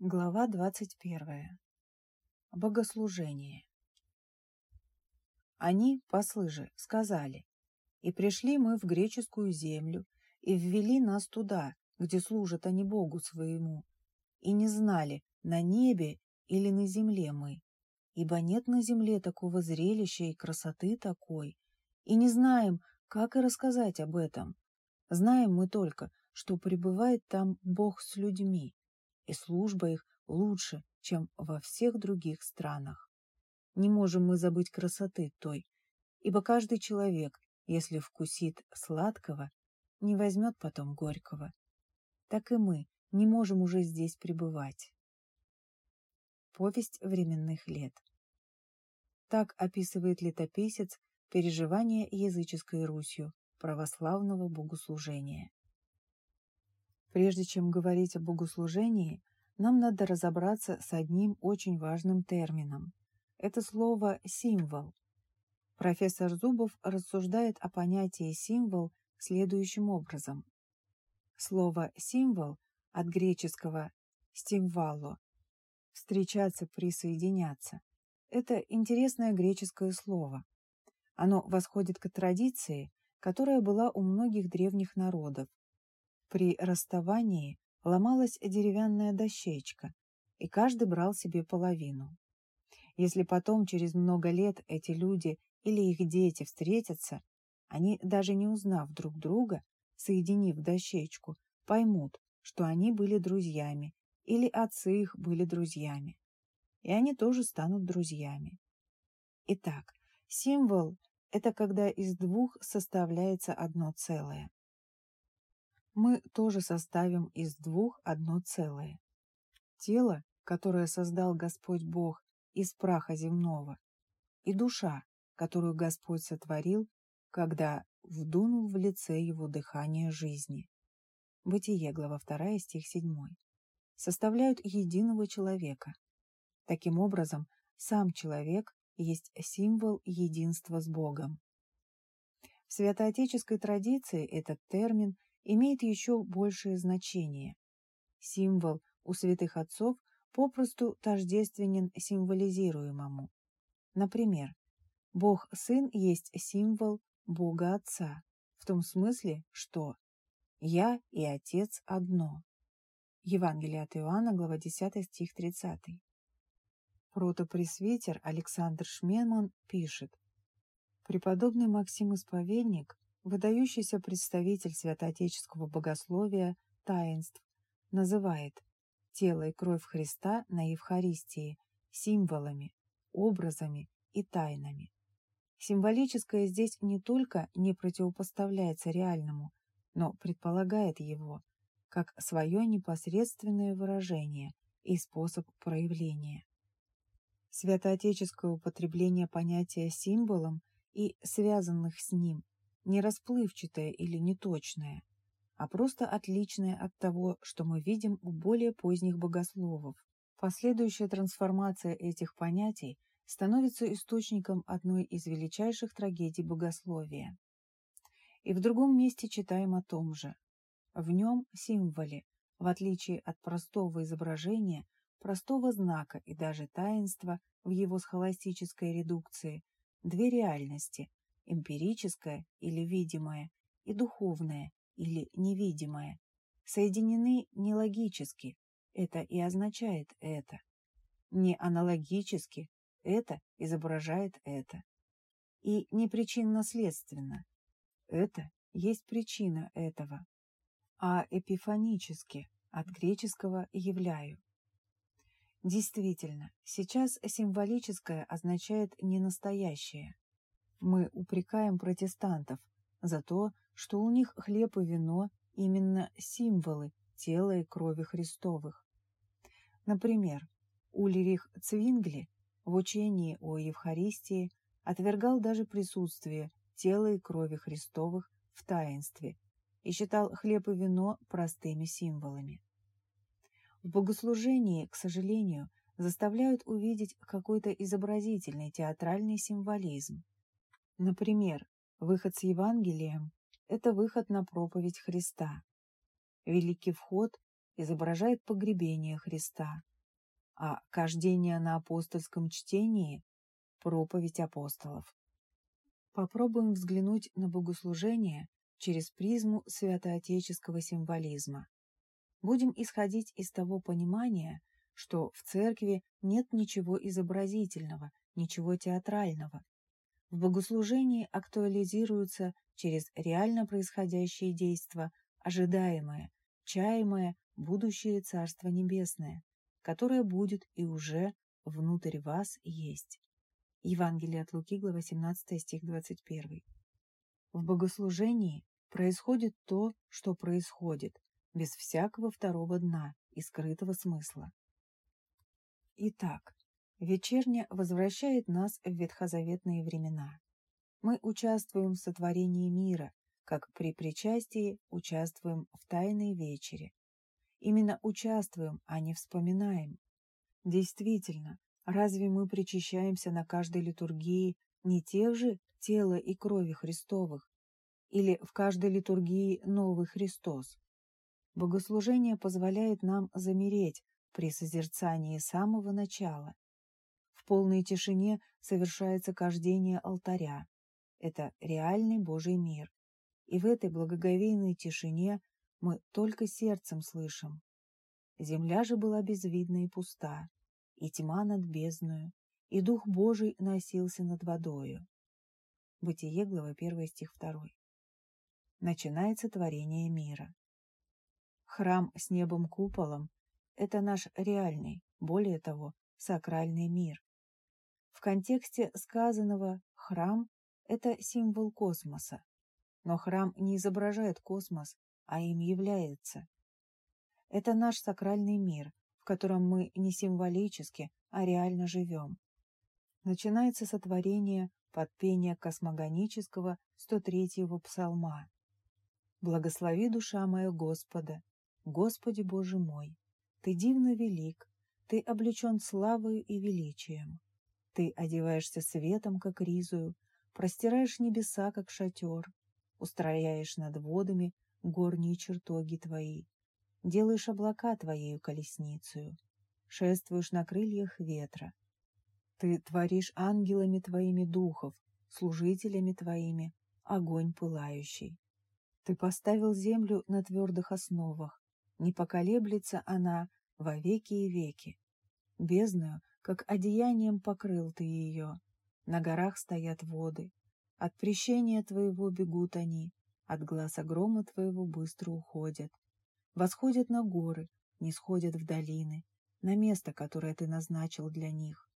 Глава 21. Богослужение. Они, послы же, сказали, «И пришли мы в греческую землю, и ввели нас туда, где служат они Богу своему, и не знали, на небе или на земле мы, ибо нет на земле такого зрелища и красоты такой, и не знаем, как и рассказать об этом. Знаем мы только, что пребывает там Бог с людьми, и служба их лучше, чем во всех других странах. Не можем мы забыть красоты той, ибо каждый человек, если вкусит сладкого, не возьмет потом горького. Так и мы не можем уже здесь пребывать. Повесть временных лет. Так описывает летописец переживания языческой Русью православного богослужения. Прежде чем говорить о богослужении, нам надо разобраться с одним очень важным термином. Это слово «символ». Профессор Зубов рассуждает о понятии «символ» следующим образом. Слово «символ» от греческого «стимвало» – «встречаться, присоединяться» – это интересное греческое слово. Оно восходит к традиции, которая была у многих древних народов, при расставании ломалась деревянная дощечка, и каждый брал себе половину. Если потом, через много лет, эти люди или их дети встретятся, они, даже не узнав друг друга, соединив дощечку, поймут, что они были друзьями, или отцы их были друзьями. И они тоже станут друзьями. Итак, символ – это когда из двух составляется одно целое мы тоже составим из двух одно целое. Тело, которое создал Господь Бог из праха земного, и душа, которую Господь сотворил, когда вдунул в лице его дыхание жизни. Бытие, глава 2, стих 7. Составляют единого человека. Таким образом, сам человек есть символ единства с Богом. В святоотеческой традиции этот термин имеет еще большее значение. Символ у святых отцов попросту тождественен символизируемому. Например, Бог Сын есть символ Бога Отца, в том смысле, что «Я и Отец одно». Евангелие от Иоанна, глава 10, стих 30. Протопресвитер Александр Шменман пишет «Преподобный Максим Исповедник выдающийся представитель святоотеческого богословия таинств, называет тело и кровь Христа на Евхаристии символами, образами и тайнами. Символическое здесь не только не противопоставляется реальному, но предполагает его, как свое непосредственное выражение и способ проявления. Святоотеческое употребление понятия символом и связанных с ним не расплывчатое или неточное, а просто отличное от того, что мы видим у более поздних богословов. Последующая трансформация этих понятий становится источником одной из величайших трагедий богословия. И в другом месте читаем о том же. В нем символе, в отличие от простого изображения, простого знака и даже таинства в его схоластической редукции, две реальности, эмпирическое или видимое и духовное или невидимое, соединены не логически, это и означает это, не аналогически, это изображает это, и не причинно-следственно, это есть причина этого, а эпифанически, от греческого «являю». Действительно, сейчас символическое означает не настоящее, мы упрекаем протестантов за то, что у них хлеб и вино именно символы тела и крови Христовых. Например, Ульрих Цвингли в учении о Евхаристии отвергал даже присутствие тела и крови Христовых в таинстве и считал хлеб и вино простыми символами. В богослужении, к сожалению, заставляют увидеть какой-то изобразительный театральный символизм. Например, выход с Евангелием – это выход на проповедь Христа. Великий вход – изображает погребение Христа, а кождение на апостольском чтении – проповедь апостолов. Попробуем взглянуть на богослужение через призму святоотеческого символизма. Будем исходить из того понимания, что в церкви нет ничего изобразительного, ничего театрального. В богослужении актуализируются через реально происходящие действия ожидаемое, чаемое будущее Царство Небесное, которое будет и уже внутрь вас есть. Евангелие от Луки, глава 17, стих 21. В богослужении происходит то, что происходит, без всякого второго дна и скрытого смысла. Итак, вечерня возвращает нас в ветхозаветные времена. Мы участвуем в сотворении мира, как при причастии участвуем в Тайной вечере. Именно участвуем, а не вспоминаем. Действительно, Разве мы причащаемся на каждой литургии не тех же тела и крови Христовых? Или в каждой литургии новый Христос? Богослужение позволяет нам замереть при созерцании самого начала. Полной тишине совершается кождение алтаря. Это реальный Божий мир. И в этой благоговейной тишине мы только сердцем слышим. Земля же была безвидна и пуста и тьма над бездною, и Дух Божий носился над водою. Бытие, глава 1, стих 2. Начинается творение мира. Храм с небом-куполом – это наш реальный, более того, сакральный мир. В контексте сказанного «храм» – это символ космоса, но храм не изображает космос, а им является. Это наш сакральный мир, котором мы не символически, а реально живем. Начинается сотворение под пение космогонического 103-го псалма. «Благослови душа моя Господа, Господи Боже мой, Ты дивно велик, Ты облечен славою и величием. Ты одеваешься светом, как ризую, простираешь небеса, как шатер, устрояешь над водами горние чертоги Твои, делаешь облака твоею колесницею, шествуешь на крыльях ветра. Ты творишь ангелами твоими духов, служителями твоими, огонь пылающий. Ты поставил землю на твердых основах, не поколеблется она во веки и веки. Бездную, как одеянием покрыл ты ее, на горах стоят воды, от прещения твоего бегут они, от глаза грома твоего быстро уходят восходят на горы, не сходят в долины, на место, которое ты назначил для них.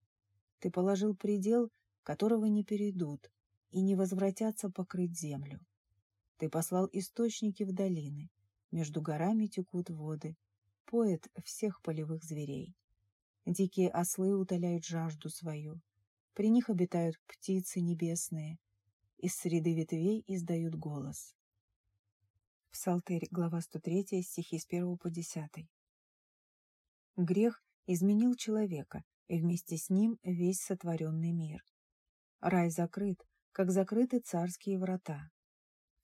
Ты положил предел, которого не перейдут, и не возвратятся покрыть землю. Ты послал источники в долины, между горами текут воды, поет всех полевых зверей. Дикие ослы утоляют жажду свою, при них обитают птицы небесные, из среды ветвей издают голос. Псалтырь, глава 103, стихи с 1 по 10. Грех изменил человека, и вместе с ним весь сотворенный мир. Рай закрыт, как закрыты царские врата.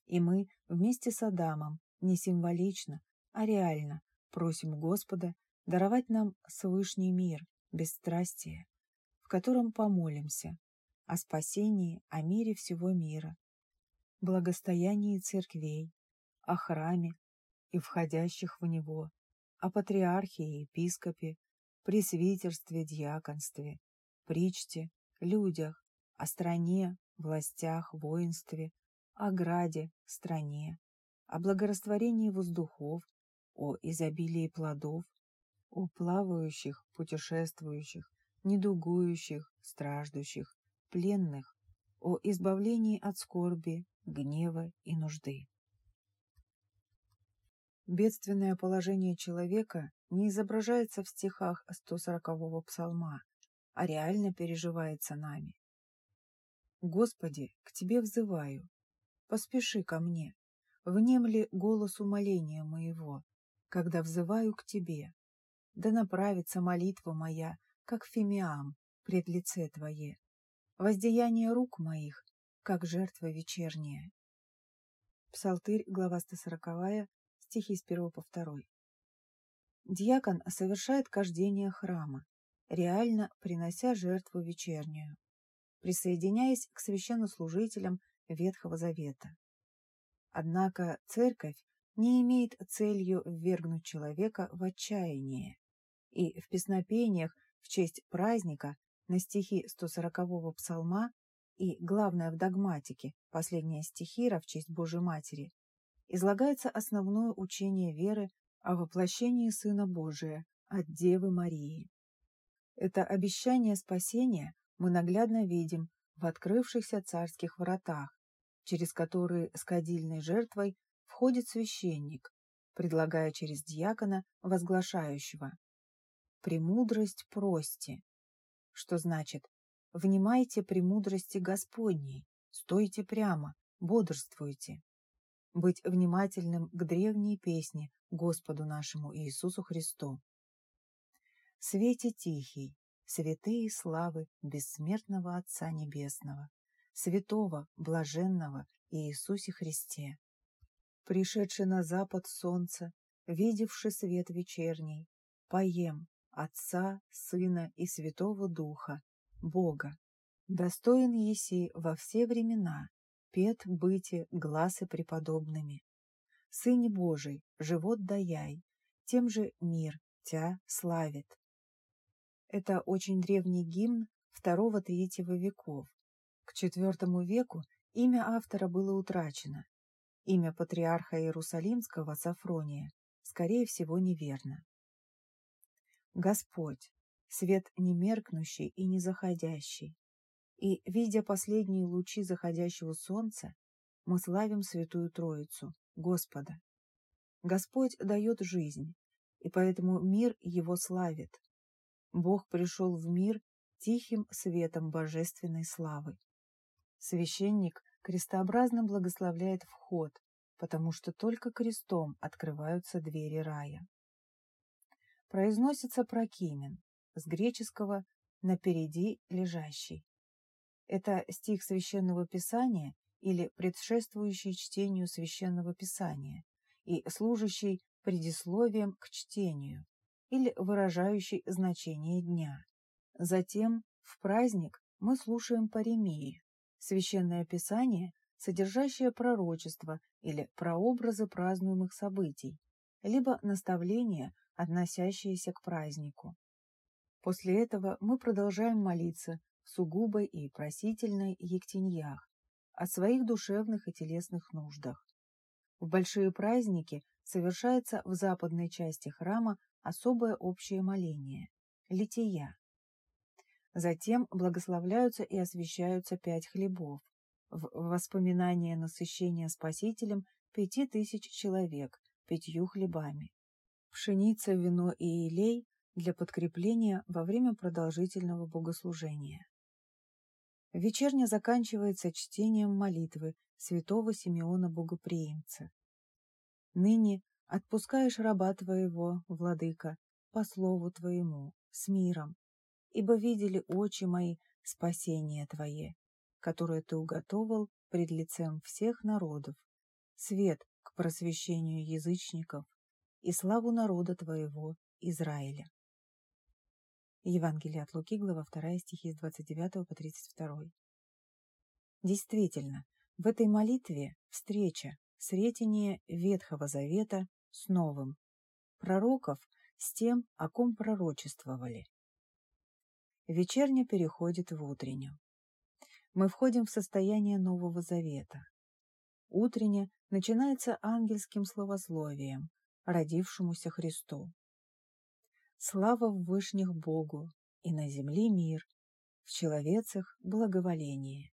И мы вместе с Адамом, не символично, а реально, просим Господа даровать нам свышний мир, бесстрастие, в котором помолимся о спасении, о мире всего мира, благостоянии церквей, о храме и входящих в него, о патриархе и епископе, пресвитерстве, диаконстве, причте, людях, о стране, властях, воинстве, о граде, стране, о благорастворении воздухов, о изобилии плодов, о плавающих, путешествующих, недугующих, страждущих, пленных, о избавлении от скорби, гнева и нужды. Бедственное положение человека не изображается в стихах 140-го псалма, а реально переживается нами. «Господи, к Тебе взываю, поспеши ко мне, внемли голос умоления моего, когда взываю к Тебе, да направится молитва моя, как фимиам, пред лице Твое, воздеяние рук моих, как жертва вечерняя». Псалтырь, глава 140, стихи с 1 по 2. Диакон совершает кождение храма, реально принося жертву вечернюю, присоединяясь к священнослужителям Ветхого Завета. Однако церковь не имеет целью ввергнуть человека в отчаяние, и в песнопениях в честь праздника на стихи 140-го псалма и, главное, в догматике, последняя стихира в честь Божьей Матери, излагается основное учение веры о воплощении Сына Божия от Девы Марии. Это обещание спасения мы наглядно видим в открывшихся царских вратах, через которые с кадильной жертвой входит священник, предлагая через диакона возглашающего «Премудрость прости», что значит «Внимайте премудрости Господней, стойте прямо, бодрствуйте». Быть внимательным к древней песне Господу нашему Иисусу Христу. Свете тихий, святые славы бессмертного Отца Небесного, святого, блаженного Иисусе Христе. Пришедший на запад солнце, видевший свет вечерний, поем Отца, Сына и Святого Духа, Бога. Достоин еси во все времена, пет быти глазы преподобными. Сыне Божий, живот даяй, тем же мир тя славит. Это очень древний гимн II-III веков. К IV веку имя автора было утрачено. Имя патриарха Иерусалимского Сафрония, скорее всего, неверно. Господь, свет немеркнущий и не заходящий. И, видя последние лучи заходящего солнца, мы славим Святую Троицу, Господа. Господь дает жизнь, и поэтому мир его славит. Бог пришел в мир тихим светом божественной славы. Священник крестообразно благословляет вход, потому что только крестом открываются двери рая. Произносится прокимен, с греческого «напереди лежащий». Это стих Священного Писания или предшествующий чтению Священного Писания и служащий предисловием к чтению или выражающий значение дня. Затем в праздник мы слушаем паремии, Священное Писание, содержащее пророчество или прообразы празднуемых событий, либо наставления, относящиеся к празднику. После этого мы продолжаем молиться в сугубой и просительной ектеньях, о своих душевных и телесных нуждах. В большие праздники совершается в западной части храма особое общее моление – лития. Затем благословляются и освящаются пять хлебов, в воспоминание насыщения Спасителем пяти тысяч человек пятью хлебами. Пшеница, вино и елей для подкрепления во время продолжительного богослужения. Вечерня заканчивается чтением молитвы святого Симеона Богоприимца. «Ныне отпускаешь раба твоего, владыка, по слову твоему, с миром, ибо видели очи мои спасение твое, которое ты уготовал пред лицем всех народов, свет к просвещению язычников и славу народа твоего, Израиля». Евангелие от Луки, глава 2, стихи с 29 по 32. Действительно, в этой молитве встреча, сретение Ветхого Завета с Новым, пророков с тем, о ком пророчествовали. Вечерня переходит в утреннюю. Мы входим в состояние Нового Завета. Утренне начинается ангельским словословием, родившемуся Христу. Слава в вышних Богу, и на земле мир, в человецах благоволение.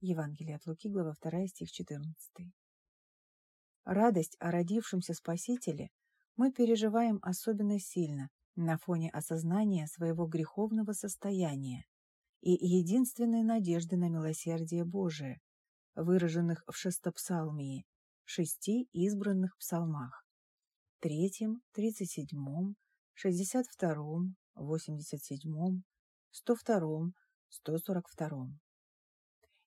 Евангелие от Луки, глава 2, стих 14. Радость о родившемся Спасителе мы переживаем особенно сильно на фоне осознания своего греховного состояния и единственной надежды на милосердие Божие, выраженных в шестопсалмии, шести избранных псалмах, третьем, тридцать седьмом, 62-м, 87-м, 102-м, 142-м.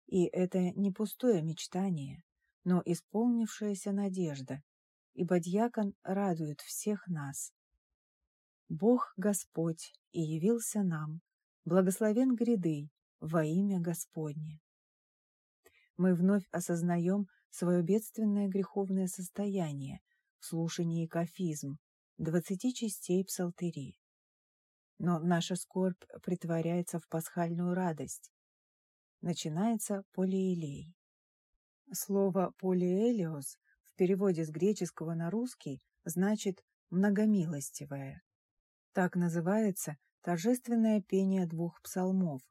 И это не пустое мечтание, но исполнившаяся надежда, ибо дьякон радует всех нас. Бог Господь и явился нам, благословен гряды во имя Господне. Мы вновь осознаем свое бедственное греховное состояние в слушании кафизм, двадцати частей псалтыри. Но наша скорбь притворяется в пасхальную радость. Начинается полиэлей. Слово «полиэлиос» в переводе с греческого на русский значит «многомилостивая». Так называется торжественное пение двух псалмов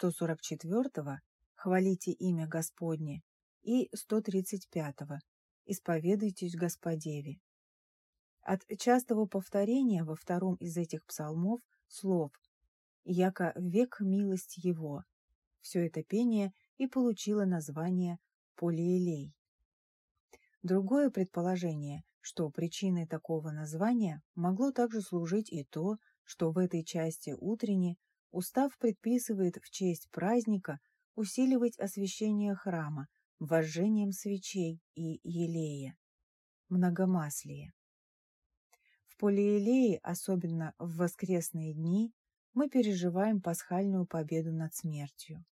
144-го «Хвалите имя Господне» и 135-го «Исповедуйтесь Господеве». От частого повторения во втором из этих псалмов слов «Яко век милость его» все это пение и получило название полиэлей. Другое предположение, что причиной такого названия могло также служить и то, что в этой части утренней устав предписывает в честь праздника усиливать освящение храма вожжением свечей и елея, многомаслие. В полиелее, особенно в воскресные дни, мы переживаем пасхальную победу над смертью.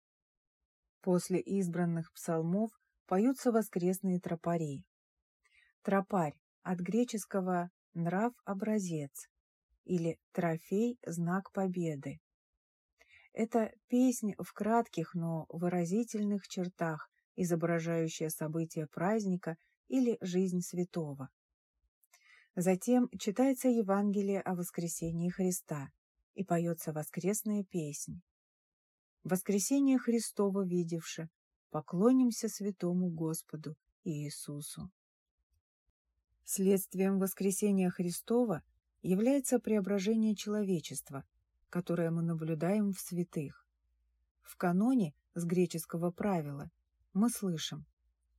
После избранных псалмов поются воскресные тропари. Тропарь от греческого «нрав – образец» или «трофей – знак победы». Это песнь в кратких, но выразительных чертах, изображающая события праздника или жизнь святого. Затем читается Евангелие о воскресении Христа и поется воскресная песнь. Воскресение Христово видевши, поклонимся святому Господу Иисусу. Следствием воскресения Христова является преображение человечества, которое мы наблюдаем в святых. В каноне с греческого правила мы слышим,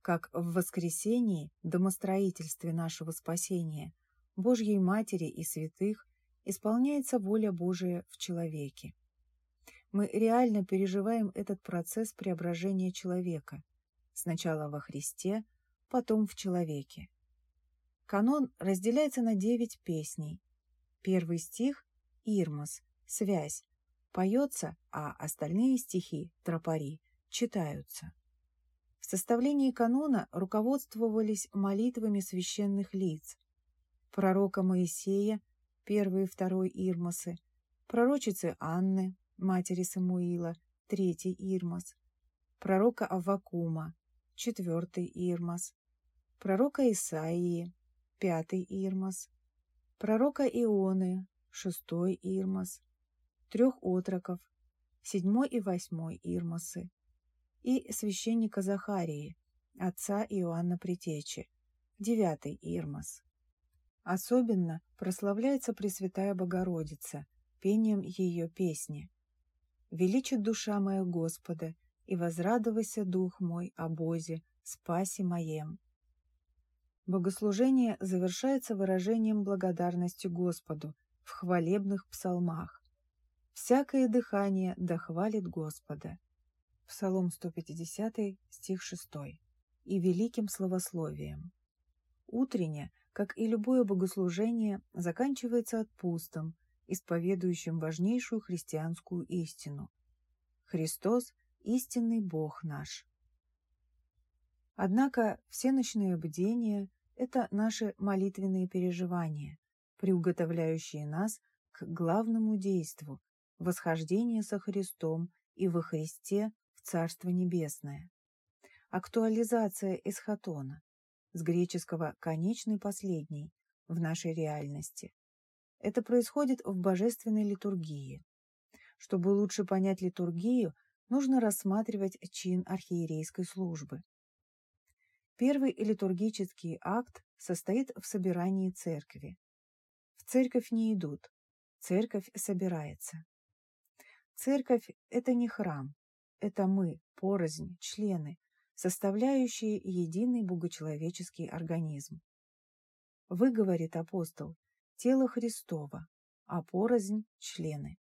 как в воскресении, домостроительстве нашего спасения, Божьей Матери и святых исполняется воля Божия в человеке. Мы реально переживаем этот процесс преображения человека, сначала во Христе, потом в человеке. Канон разделяется на девять песней. Первый стих – Ирмос, связь, поется, а остальные стихи, тропари, читаются. В составлении канона руководствовались молитвами священных лиц, пророка Моисея, первый и второй Ирмосы, пророчицы Анны, матери Самуила, третий Ирмос, пророка Аввакума, четвертый Ирмос, пророка Исаии, пятый Ирмос, пророка Ионы, шестой Ирмос, трех отроков, седьмой и восьмой Ирмосы, и священника Захарии, отца Иоанна Притечи, девятый Ирмос. Особенно прославляется Пресвятая Богородица пением ее песни. «Величит душа моя Господа, и возрадовайся дух мой о Бозе, спаси моем». Богослужение завершается выражением благодарности Господу в хвалебных псалмах. «Всякое дыхание дохвалит Господа». Псалом 150, стих 6. И великим словословием. Утренне, как и любое богослужение, заканчивается отпустом, исповедующим важнейшую христианскую истину. Христос – истинный Бог наш. Однако все ночные бдения это наши молитвенные переживания, приуготовляющие нас к главному действу – восхождение со Христом и во Христе Царство Небесное. Актуализация эсхатона с греческого «конечный последний» в нашей реальности. Это происходит в божественной литургии. Чтобы лучше понять литургию, нужно рассматривать чин архиерейской службы. Первый литургический акт состоит в собирании церкви. В церковь не идут, церковь собирается. Церковь – это не храм, это мы, порознь, члены, составляющие единый богочеловеческий организм. Вы, говорит апостол, тело Христово, а порознь – члены.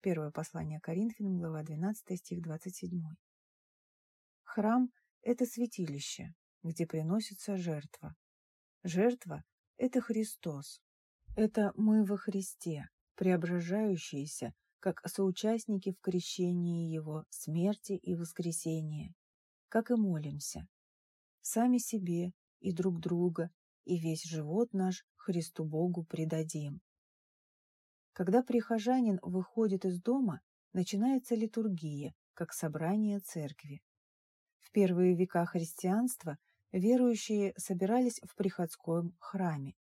Первое послание Коринфянам, глава 12, стих 27. Храм – это святилище, где приносится жертва. Жертва – это Христос. Это мы во Христе, преображающиеся, как соучастники в крещении Его, смерти и воскресении, как и молимся. Сами себе и друг друга, и весь живот наш Христу Богу предадим. Когда прихожанин выходит из дома, начинается литургия, как собрание церкви. В первые века христианства верующие собирались в приходском храме,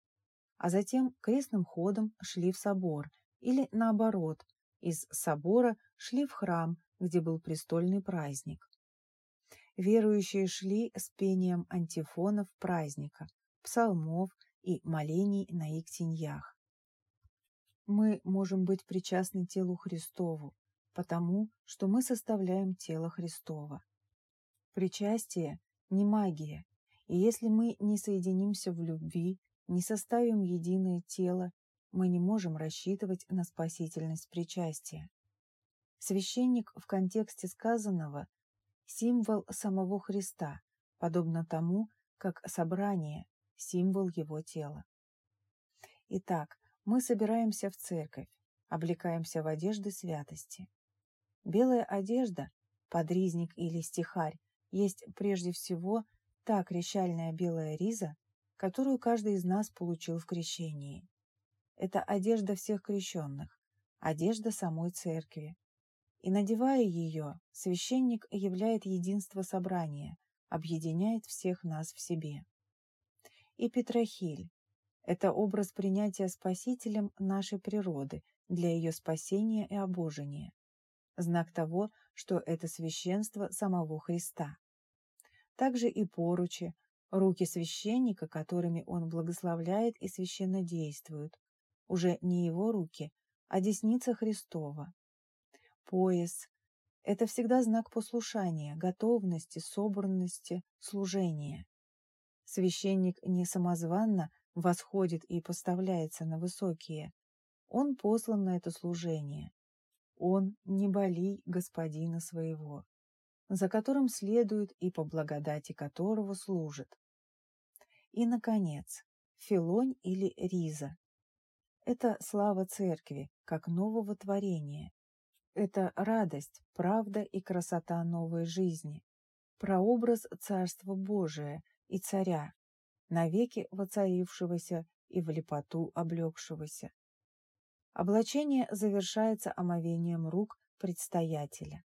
а затем крестным ходом шли в собор или, наоборот, из собора шли в храм, где был престольный праздник. Верующие шли с пением антифонов праздника, псалмов и молений на иксиньях. Мы можем быть причастны телу Христову, потому что мы составляем тело Христова. Причастие – не магия, и если мы не соединимся в любви, не составим единое тело, мы не можем рассчитывать на спасительность причастия. Священник в контексте сказанного – символ самого Христа, подобно тому, как собрание – символ его тела. Итак, мы собираемся в церковь, облекаемся в одежды святости. Белая одежда, подризник или стихарь, есть прежде всего та крещальная белая риза, которую каждый из нас получил в крещении. Это одежда всех крещенных, одежда самой церкви. И надевая ее, священник являет единство собрания, объединяет всех нас в себе. И Петрохиль – это образ принятия Спасителем нашей природы для ее спасения и обожения, знак того, что это священство самого Христа. Также и поручи, руки священника, которыми он благословляет и священно действует, уже не его руки, а десница Христова. Пояс – это всегда знак послушания, готовности, собранности, служения. Священник не самозванно восходит и поставляется на высокие. Он послан на это служение. Он не болей господина своего, за которым следует и по благодати которого служит. И, наконец, филонь или риза это слава церкви, как нового творения. Это радость, правда и красота новой жизни. Прообраз Царства Божия и Царя, навеки воцарившегося и в лепоту облегшегося. Облачение завершается омовением рук предстоятеля.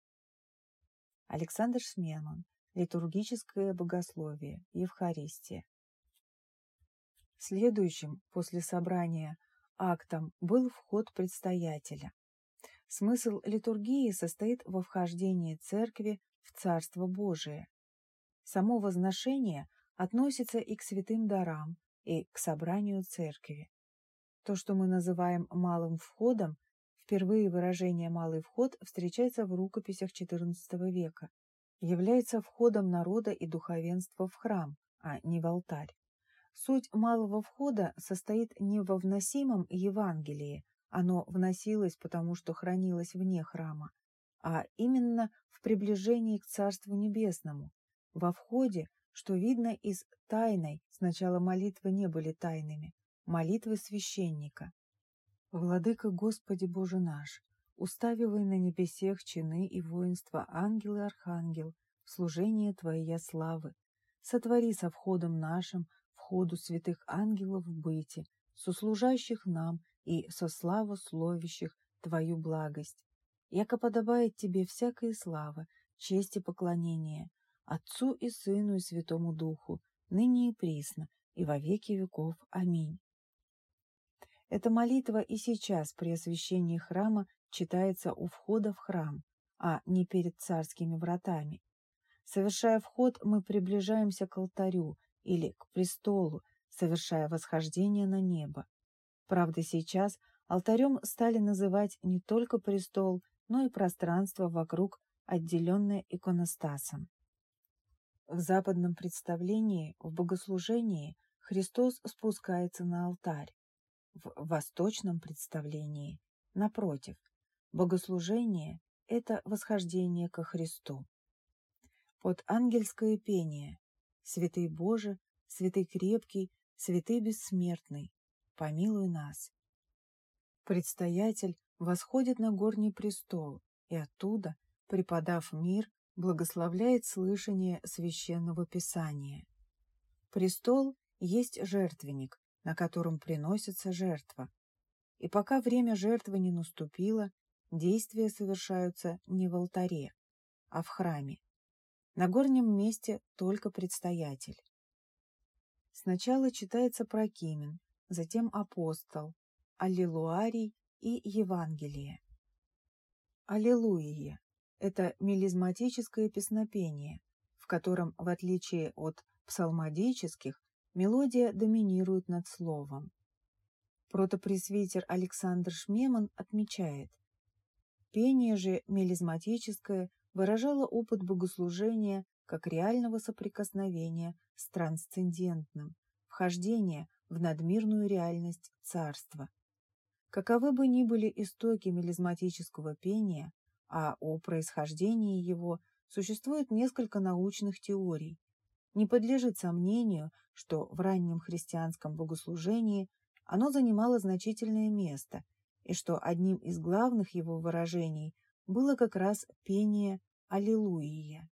Александр Шмеман. Литургическое богословие. Евхаристия. Следующим после собрания актом был вход предстоятеля. Смысл литургии состоит во вхождении церкви в Царство Божие. Само возношение относится и к святым дарам, и к собранию церкви. То, что мы называем малым входом, впервые выражение «малый вход» встречается в рукописях XIV века, является входом народа и духовенства в храм, а не в алтарь. Суть малого входа состоит не во вносимом Евангелии, оно вносилось, потому что хранилось вне храма, а именно в приближении к Царству Небесному, во входе, что видно из тайной, сначала молитвы не были тайными, молитвы священника. «Владыка Господи Боже наш, уставивай на небесех чины и воинства ангел и архангел, служение Твоей славы, сотвори со входом нашим входу святых ангелов в быте, сослужащих нам и со славословящих Твою благость. Яко подобает Тебе всякая слава, честь и поклонение, Отцу и Сыну и Святому Духу, ныне и присно, и во веки веков. Аминь. Эта молитва и сейчас при освящении храма читается у входа в храм, а не перед царскими вратами. Совершая вход, мы приближаемся к алтарю, или к престолу, совершая восхождение на небо. Правда, сейчас алтарем стали называть не только престол, но и пространство вокруг, отделенное иконостасом. В западном представлении, в богослужении, Христос спускается на алтарь. В восточном представлении, напротив, богослужение – это восхождение ко Христу. Под ангельское пение Святый Боже, святый крепкий, святый бессмертный, помилуй нас. Предстоятель восходит на горний престол и оттуда, преподав мир, благословляет слышание священного писания. Престол есть жертвенник, на котором приносится жертва. И пока время жертвы не наступило, действия совершаются не в алтаре, а в храме. На горнем месте только предстоятель. Сначала читается Прокимен, затем апостол, Аллилуарий и Евангелие. Аллилуйя – это мелизматическое песнопение, в котором, в отличие от псалмодических, мелодия доминирует над словом. Протопресвитер Александр Шмеман отмечает, пение же мелизматическое выражало опыт богослужения как реального соприкосновения с трансцендентным, вхождения в надмирную реальность царства. Каковы бы ни были истоки мелизматического пения, а о происхождении его существует несколько научных теорий, не подлежит сомнению, что в раннем христианском богослужении оно занимало значительное место и что одним из главных его выражений было как раз пение «Аллилуйя».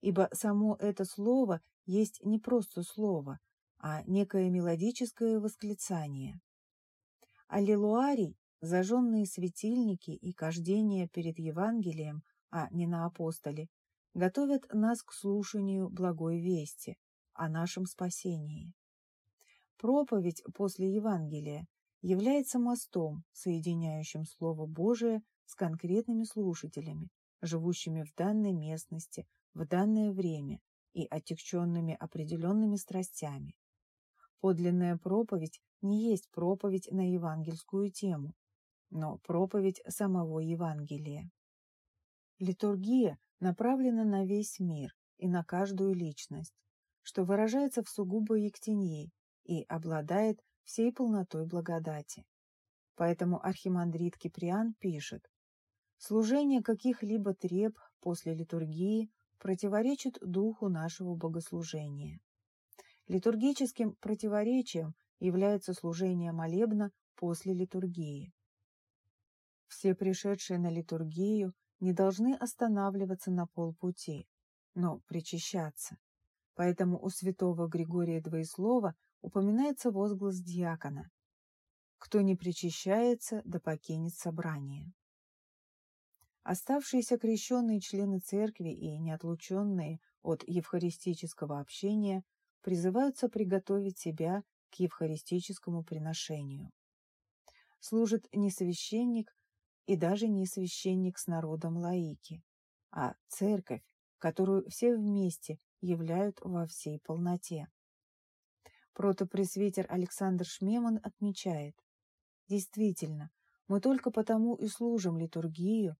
Ибо само это слово есть не просто слово, а некое мелодическое восклицание. Аллилуарий, зажженные светильники и кождение перед Евангелием, а не на апостоле, готовят нас к слушанию благой вести о нашем спасении. Проповедь после Евангелия является мостом, соединяющим Слово Божие с конкретными слушателями, живущими в данной местности, в данное время и отягченными определенными страстями. Подлинная проповедь не есть проповедь на евангельскую тему, но проповедь самого Евангелия. Литургия направлена на весь мир и на каждую личность, что выражается в сугубо ектении и обладает всей полнотой благодати. Поэтому архимандрит Киприан пишет, «Служение каких-либо треб после литургии противоречит духу нашего богослужения. Литургическим противоречием является служение молебна после литургии. Все пришедшие на литургию не должны останавливаться на полпути, но причащаться. Поэтому у святого Григория Двоеслова упоминается возглас диакона «Кто не причащается, да покинет собрание». Оставшиеся крещенные члены церкви и неотлученные от евхаристического общения призываются приготовить себя к евхаристическому приношению. Служит не священник, и даже не священник с народом лаики, а церковь, которую все вместе являют во всей полноте. Протопресвитер Александр Шмеман отмечает, действительно, мы только потому и служим литургию,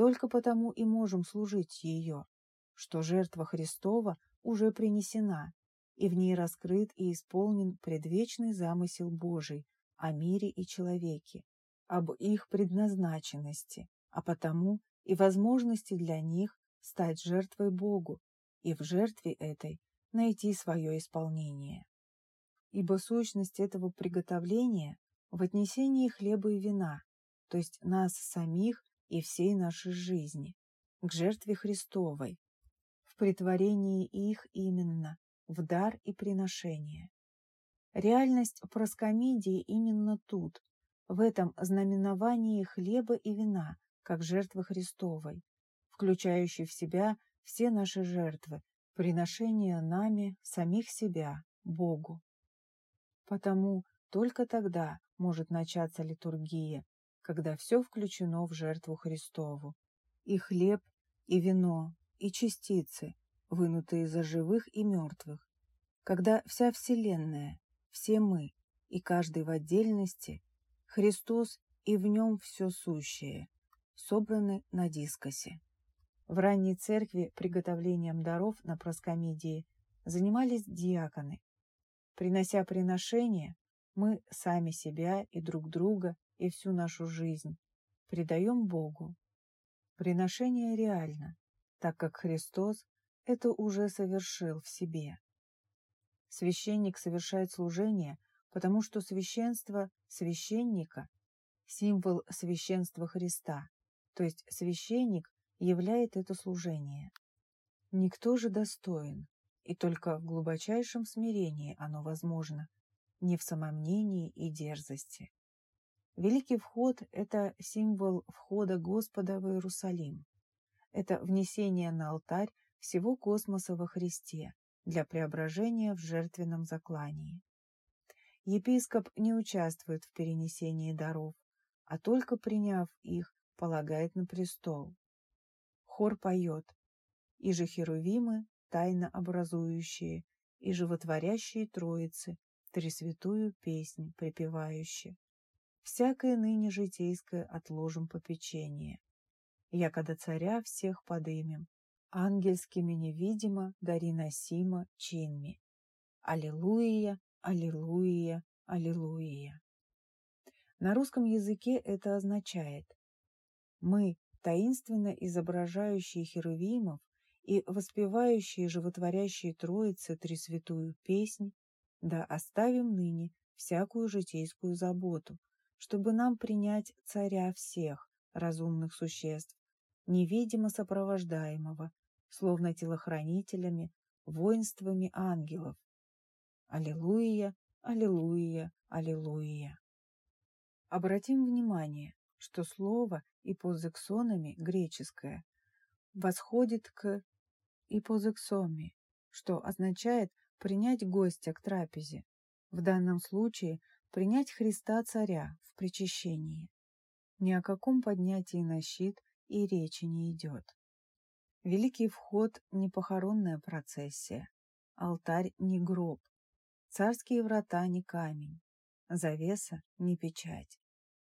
только потому и можем служить ее, что жертва Христова уже принесена, и в ней раскрыт и исполнен предвечный замысел Божий о мире и человеке, об их предназначенности, а потому и возможности для них стать жертвой Богу и в жертве этой найти свое исполнение. Ибо сущность этого приготовления в отнесении хлеба и вина, то есть нас самих и всей нашей жизни, к жертве Христовой, в притворении их именно в дар и приношение. Реальность проскомидии именно тут, в этом знаменовании хлеба и вина, как жертвы Христовой, включающей в себя все наши жертвы, приношения нами самих себя, Богу. Потому только тогда может начаться литургия, когда все включено в жертву Христову, и хлеб, и вино, и частицы, вынутые из-за живых и мертвых, когда вся Вселенная, все мы и каждый в отдельности Христос и в нем все сущее, собраны на дискосе. В ранней церкви приготовлением даров на проскомидии занимались диаконы. Принося приношения, мы сами себя и друг друга и всю нашу жизнь предаем Богу. Приношение реально, так как Христос это уже совершил в себе. Священник совершает служение, потому что священство священника – символ священства Христа, то есть священник являет это служение. Никто же достоин, и только в глубочайшем смирении оно возможно, не в самомнении и дерзости. Великий вход – это символ входа Господа в Иерусалим. Это внесение на алтарь всего космоса во Христе для преображения в жертвенном заклании. Епископ не участвует в перенесении даров, а только приняв их, полагает на престол. Хор поет, и же херувимы, тайно образующие, и животворящие троицы, тресвятую песнь припевающие всякое ныне житейское отложим попечение. Якода царя всех подымем, ангельскими невидимо, дари носимо чинми. Аллилуйя, аллилуйя, аллилуйя. На русском языке это означает «Мы, таинственно изображающие херувимов и воспевающие животворящие Троицы Тресвятую песнь, да оставим ныне всякую житейскую заботу, чтобы нам принять царя всех разумных существ, невидимо сопровождаемого, словно телохранителями, воинствами ангелов. Аллилуйя, аллилуйя, аллилуйя. Обратим внимание, что слово ипозексонами греческое восходит к ипозексоми, что означает принять гостя к трапезе. В данном случае принять Христа Царя в причащении. Ни о каком поднятии на щит и речи не идет. Великий вход – не похоронная процессия, алтарь – не гроб, царские врата – не камень, завеса – не печать.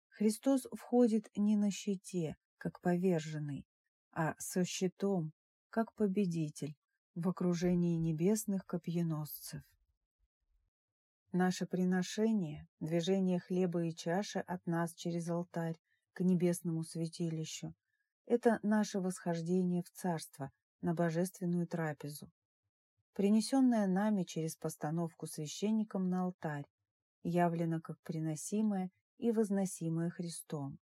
Христос входит не на щите, как поверженный, а со щитом, как победитель, в окружении небесных копьеносцев. Наше приношение, движение хлеба и чаши от нас через алтарь к небесному святилищу – это наше восхождение в Царство, на божественную трапезу. Принесенное нами через постановку священником на алтарь, явлено как приносимое и возносимое Христом.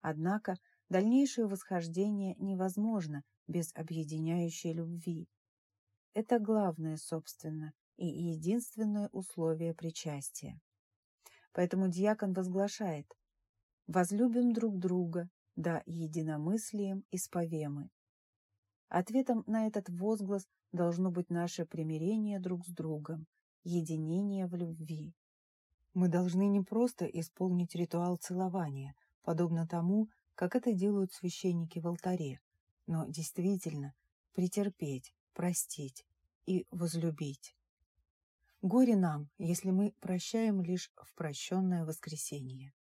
Однако дальнейшее восхождение невозможно без объединяющей любви. Это главное, собственно, и единственное условие причастия. Поэтому диакон возглашает «Возлюбим друг друга, да единомыслием исповемы». Ответом на этот возглас должно быть наше примирение друг с другом, единение в любви. Мы должны не просто исполнить ритуал целования, подобно тому, как это делают священники в алтаре, но действительно претерпеть, простить и возлюбить. Горе нам, если мы прощаем лишь в прощенное воскресенье.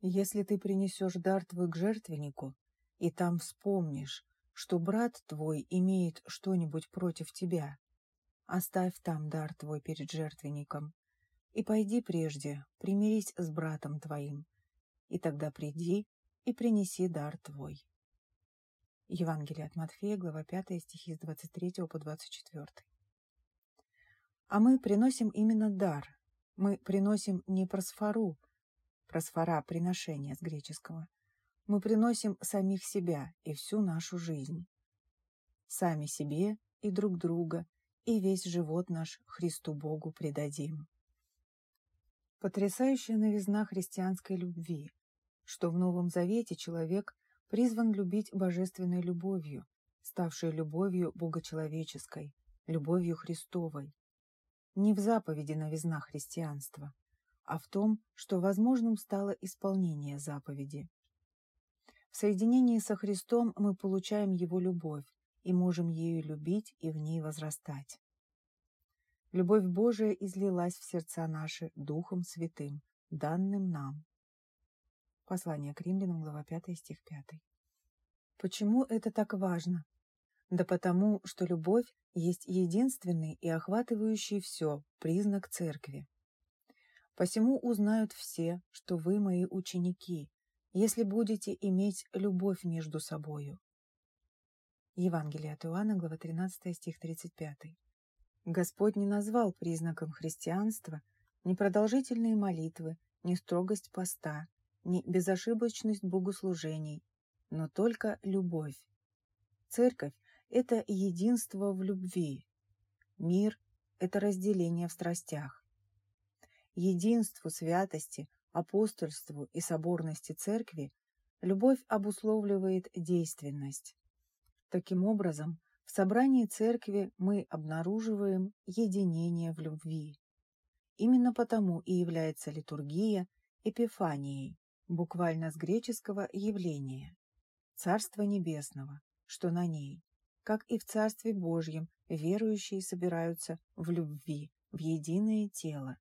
Если ты принесешь дар твой к жертвеннику, и там вспомнишь, что брат твой имеет что-нибудь против тебя, оставь там дар твой перед жертвенником, и пойди прежде, примирись с братом твоим, и тогда приди и принеси дар твой. Евангелие от Матфея, глава 5, стихи с 23 по 24. А мы приносим именно дар. Мы приносим не просфору, просфора – приношение с греческого. Мы приносим самих себя и всю нашу жизнь. Сами себе и друг друга, и весь живот наш Христу Богу предадим. Потрясающая новизна христианской любви, что в Новом Завете человек призван любить божественной любовью, ставшей любовью богочеловеческой, любовью Христовой не в заповеди новизна христианства, а в том, что возможным стало исполнение заповеди. В соединении со Христом мы получаем Его любовь и можем ею любить и в ней возрастать. Любовь Божия излилась в сердца наши Духом Святым, данным нам. Послание к римлянам, глава 5, стих 5. Почему это так важно? Да потому, что любовь есть единственный и охватывающий все признак церкви. Посему узнают все, что вы мои ученики, если будете иметь любовь между собою. Евангелие от Иоанна, глава 13, стих 35. Господь не назвал признаком христианства ни продолжительные молитвы, ни строгость поста, ни безошибочность богослужений, но только любовь. Церковь – это единство в любви. Мир – это разделение в страстях. Единству, святости, апостольству и соборности церкви любовь обусловливает действенность. Таким образом, в собрании церкви мы обнаруживаем единение в любви. Именно потому и является литургия эпифанией, буквально с греческого явления, Царства Небесного, что на ней, как и в Царстве Божьем, верующие собираются в любви, в единое тело.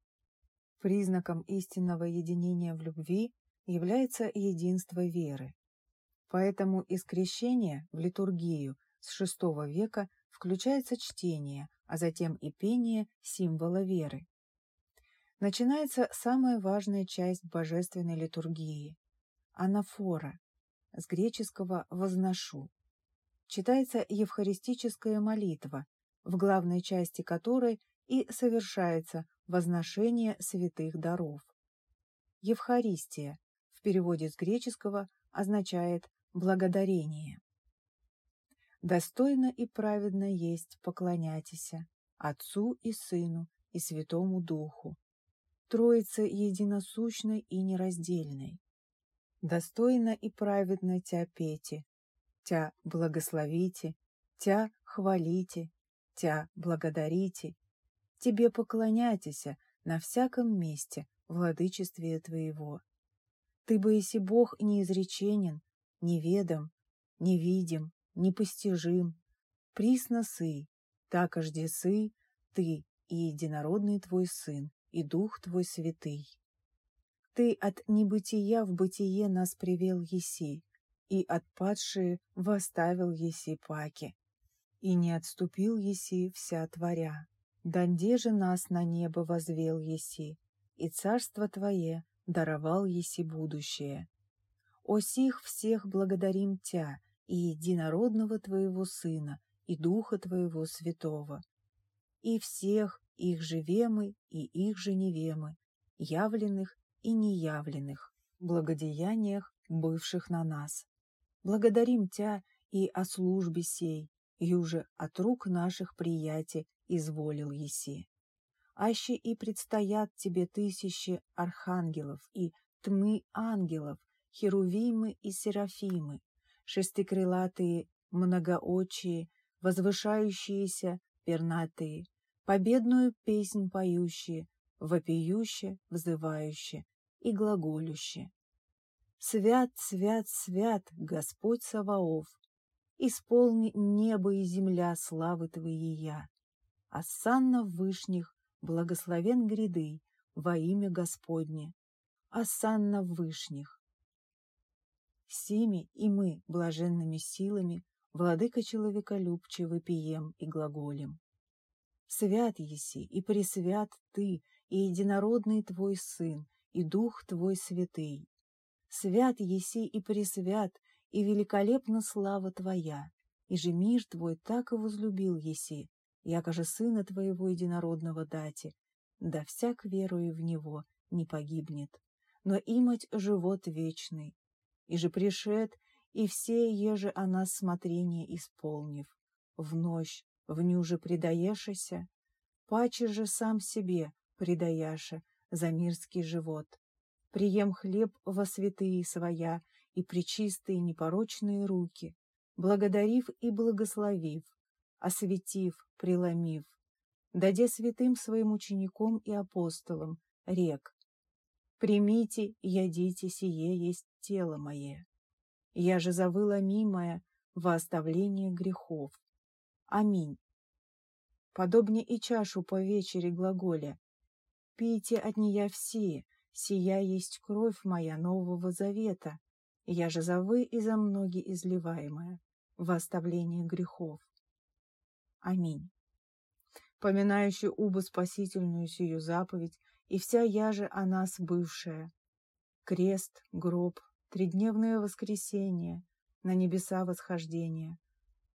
Признаком истинного единения в любви является единство веры. Поэтому из крещения в литургию с VI века включается чтение, а затем и пение символа веры. Начинается самая важная часть божественной литургии – анафора, с греческого «возношу». Читается евхаристическая молитва, в главной части которой и совершается возношение святых даров. Евхаристия в переводе с греческого означает «благодарение». Достойно и праведно есть поклоняйтеся Отцу и Сыну и Святому Духу, Троице единосущной и нераздельной. Достойно и праведно Тя пейте, Тя благословите, Тя хвалите, Тя благодарите, Тебе поклоняйтеся на всяком месте владычестве Твоего. Ты бы, если Бог неизреченен, неведом, невидим, непостижим, присно сы, сы, ты и единородный твой Сын, и Дух твой святый. Ты от небытия в бытие нас привел еси, и от падшие восставил еси паки, и не отступил еси вся творя. Данде же нас на небо возвел еси, и царство твое даровал еси будущее. О сих всех благодарим Тя, и единородного Твоего Сына, и Духа Твоего Святого, и всех их живемы и их же невемы, явленных и неявленных, благодеяниях, бывших на нас. Благодарим Тя и о службе сей, и уже от рук наших приятий изволил еси. Аще и предстоят тебе тысячи архангелов и тьмы ангелов, херувимы и серафимы, шестикрылатые, многоочие, возвышающиеся, пернатые, победную песнь поющие, вопиюще, взывающе и глаголюще. Свят, свят, свят, Господь Саваоф, исполни небо и земля славы Твоея. Асанна вышних, благословен гряды во имя Господне. Асанна вышних. Сими и мы, блаженными силами, владыка человеколюбче вопием и глаголем. Свят еси и пресвят ты, и единородный твой Сын, и Дух твой святый. Свят еси и пресвят, и великолепна слава твоя, и же мир твой так и возлюбил еси, якоже Сына твоего единородного дати, да всяк веруя в Него не погибнет, но имать живот вечный, и же пришед, и все еже о нас смотрение исполнив, в ночь, в нюже предаешася, паче же сам себе предаяша за мирский живот. Прием хлеб во святые своя и причистые непорочные руки, благодарив и благословив, осветив, преломив, даде святым своим ученикам и апостолам рек, Примите, ядите, сие есть тело мое. Я же завыла мимое во оставление грехов. Аминь. Подобнее и чашу по вечере глаголя. Пейте от нея все, сия есть кровь моя нового завета. Я же за вы и за многие изливаемая во оставление грехов. Аминь. Поминающий убо спасительную сию заповедь, и вся я же о нас бывшая. Крест, гроб, тридневное воскресенье, на небеса восхождение,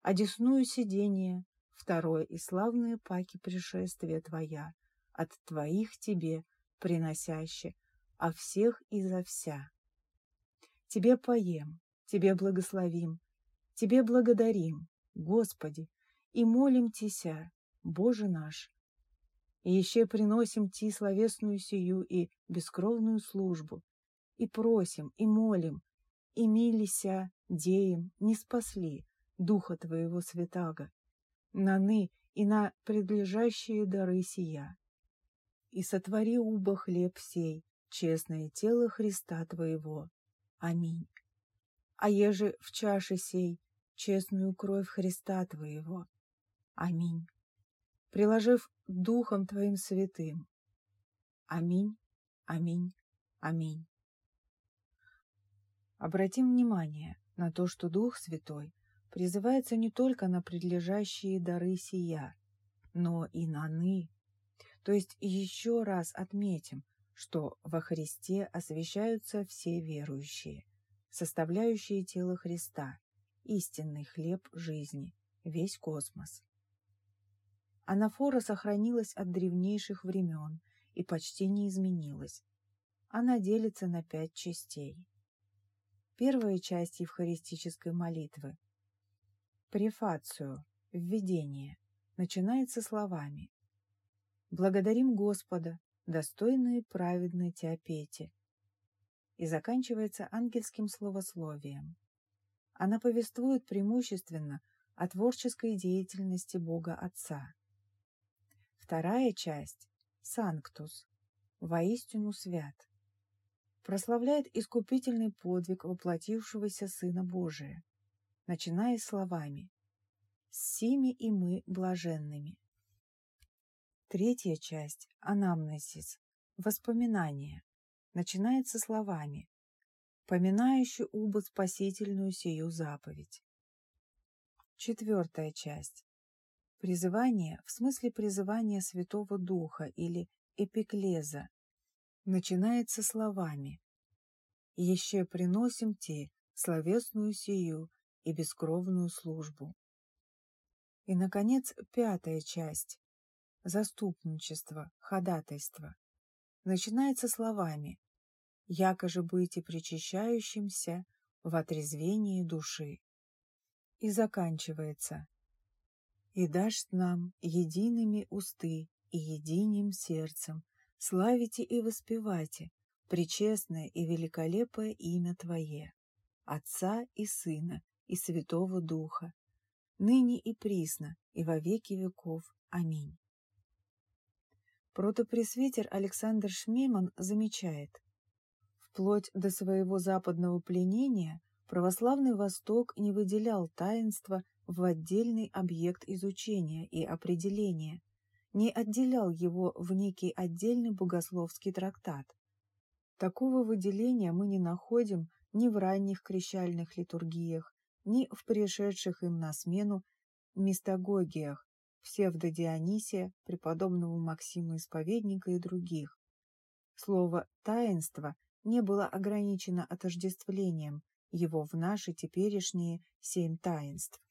одесную сидение, второе и славные паки пришествия Твоя, от Твоих Тебе приносяще, а всех и за вся. Тебе поем, Тебе благословим, Тебе благодарим, Господи, и молим Тися, Боже наш. И еще приносим Ти словесную сию и бескровную службу, и просим, и молим, и милися, деем, не спасли Духа Твоего Святаго, на ны и на предлежащие дары сия. И сотвори уба хлеб сей, честное тело Христа Твоего. Аминь. А еже в чаше сей, честную кровь Христа Твоего. Аминь. Приложив Духом Твоим святым. Аминь, аминь, аминь. Обратим внимание на то, что Дух Святой призывается не только на предлежащие дары сия, но и на ны. То есть еще раз отметим, что во Христе освящаются все верующие, составляющие тело Христа, истинный хлеб жизни, весь космос. Анафора сохранилась от древнейших времен и почти не изменилась. Она делится на пять частей. Первая часть евхаристической молитвы – префацию, введение, начинается словами «Благодарим Господа, достойные праведной Теопете» и заканчивается ангельским словословием. Она повествует преимущественно о творческой деятельности Бога Отца. Вторая часть – «Санктус» – «Воистину свят» прославляет искупительный подвиг воплотившегося Сына Божия, начиная словами «С сими и мы блаженными». Третья часть – «Анамнезис» – «Воспоминания» начинается словами «Поминающий убо спасительную сию заповедь». Четвертая часть Призывание в смысле призывания Святого Духа или эпиклеза начинается словами «Еще приносим те словесную сию и бескровную службу». И, наконец, пятая часть – заступничество, ходатайство. Начинается словами «Яко же будете причащающимся в отрезвении души» и заканчивается и дашь нам едиными усты и единим сердцем, славите и воспевайте пречестное и великолепое имя Твое, Отца и Сына и Святого Духа, ныне и присно, и во веки веков. Аминь. Протопресвитер Александр Шмеман замечает, вплоть до своего западного пленения православный Восток не выделял таинства в отдельный объект изучения и определения, не отделял его в некий отдельный богословский трактат. Такого выделения мы не находим ни в ранних крещальных литургиях, ни в пришедших им на смену мистагогиях псевдодионисия, преподобного Максима Исповедника и других. Слово «таинство» не было ограничено отождествлением его в наши теперешние семь таинств.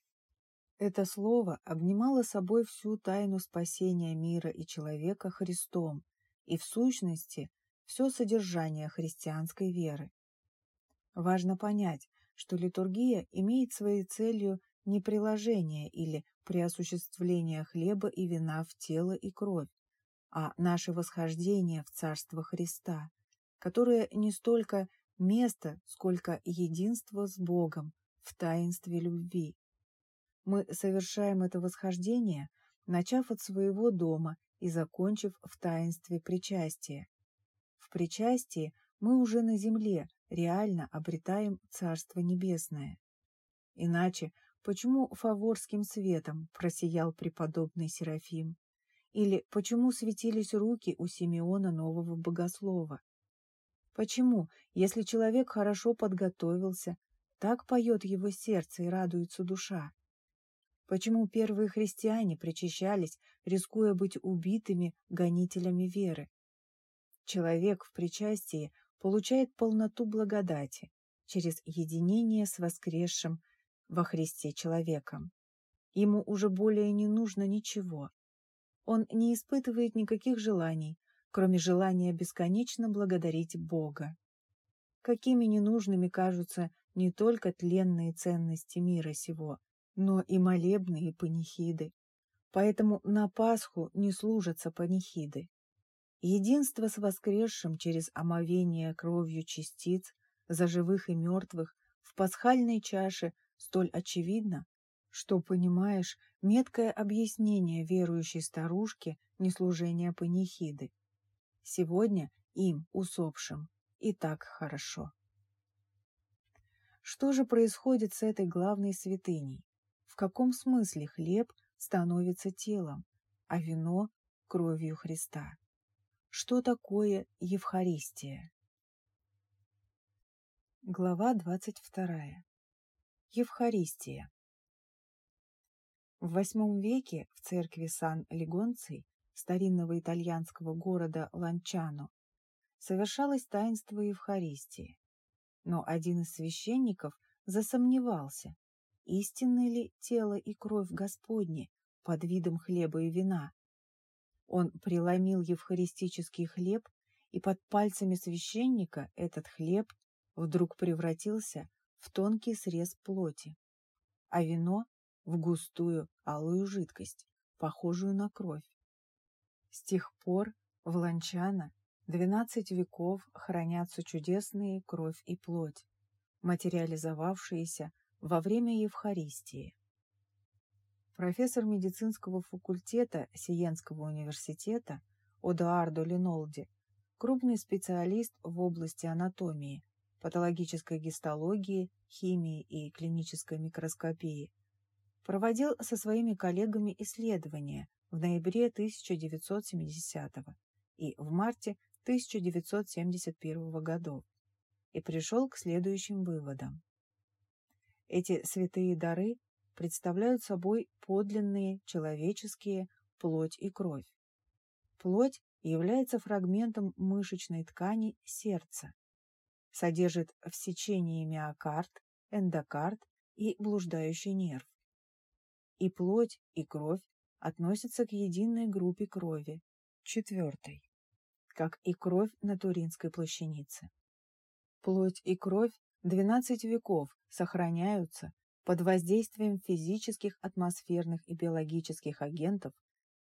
Это слово обнимало собой всю тайну спасения мира и человека Христом и, в сущности, все содержание христианской веры. Важно понять, что литургия имеет своей целью не приложение или преосуществление хлеба и вина в тело и кровь, а наше восхождение в Царство Христа, которое не столько место, сколько единство с Богом в таинстве любви. Мы совершаем это восхождение, начав от своего дома и закончив в таинстве причастия. В причастии мы уже на земле реально обретаем Царство Небесное. Иначе почему фаворским светом просиял преподобный Серафим? Или почему светились руки у Симеона Нового Богослова? Почему, если человек хорошо подготовился, так поет его сердце и радуется душа? Почему первые христиане причащались, рискуя быть убитыми гонителями веры? Человек в причастии получает полноту благодати через единение с воскресшим во Христе человеком. Ему уже более не нужно ничего. Он не испытывает никаких желаний, кроме желания бесконечно благодарить Бога. Какими ненужными кажутся не только тленные ценности мира сего, но и молебные панихиды. Поэтому на Пасху не служатся панихиды. Единство с воскресшим через омовение кровью частиц за живых и мертвых в пасхальной чаше столь очевидно, что, понимаешь, меткое объяснение верующей старушки неслужения панихиды. Сегодня им, усопшим, и так хорошо. Что же происходит с этой главной святыней? В каком смысле хлеб становится телом, а вино – кровью Христа? Что такое Евхаристия? Глава 22. Евхаристия. В VIII веке в церкви Сан-Легонций старинного итальянского города Ланчано совершалось таинство Евхаристии. Но один из священников засомневался, истинны ли тело и кровь Господни под видом хлеба и вина. Он преломил евхаристический хлеб, и под пальцами священника этот хлеб вдруг превратился в тонкий срез плоти, а вино в густую алую жидкость, похожую на кровь. С тех пор в Ланчано двенадцать веков хранятся чудесные кровь и плоть, материализовавшиеся во время Евхаристии. Профессор медицинского факультета Сиенского университета Одуардо Линолди, крупный специалист в области анатомии, патологической гистологии, химии и клинической микроскопии, проводил со своими коллегами исследования в ноябре 1970 и в марте 1971 годов и пришел к следующим выводам. Эти святые дары представляют собой подлинные человеческие плоть и кровь. Плоть является фрагментом мышечной ткани сердца, содержит в сечении миокард, эндокард и блуждающий нерв и плоть, и кровь относятся к единой группе крови, четвертой, как и кровь на Туринской плащанице. Плоть и кровь 12 веков сохраняются под воздействием физических, атмосферных и биологических агентов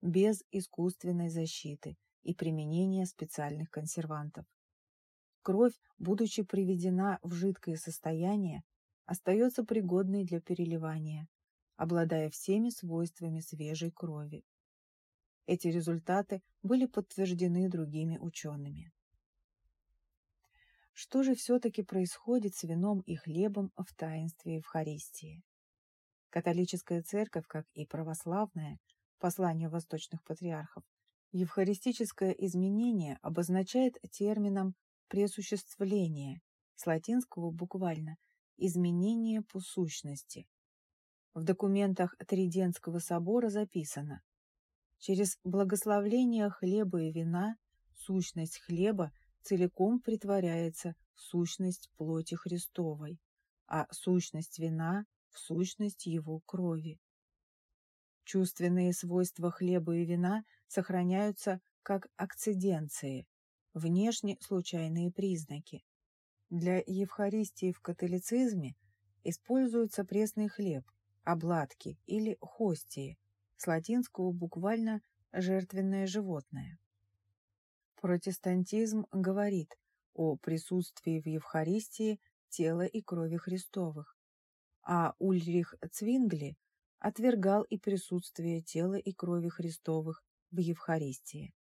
без искусственной защиты и применения специальных консервантов. Кровь, будучи приведена в жидкое состояние, остается пригодной для переливания, обладая всеми свойствами свежей крови. Эти результаты были подтверждены другими учеными. Что же все-таки происходит с вином и хлебом в таинстве Евхаристии? Католическая церковь, как и православная, послание восточных патриархов, евхаристическое изменение обозначает термином «пресуществление», с латинского буквально «изменение по сущности», в документах Триденского собора записано «Через благословление хлеба и вина сущность хлеба целиком притворяется в сущность плоти Христовой, а сущность вина в сущность его крови. Чувственные свойства хлеба и вина сохраняются как акциденции, внешне случайные признаки. Для Евхаристии в католицизме используется пресный хлеб, обладки или хостии, с латинского буквально «жертвенное животное». Протестантизм говорит о присутствии в Евхаристии тела и крови Христовых, а Ульрих Цвингли отвергал и присутствие тела и крови Христовых в Евхаристии.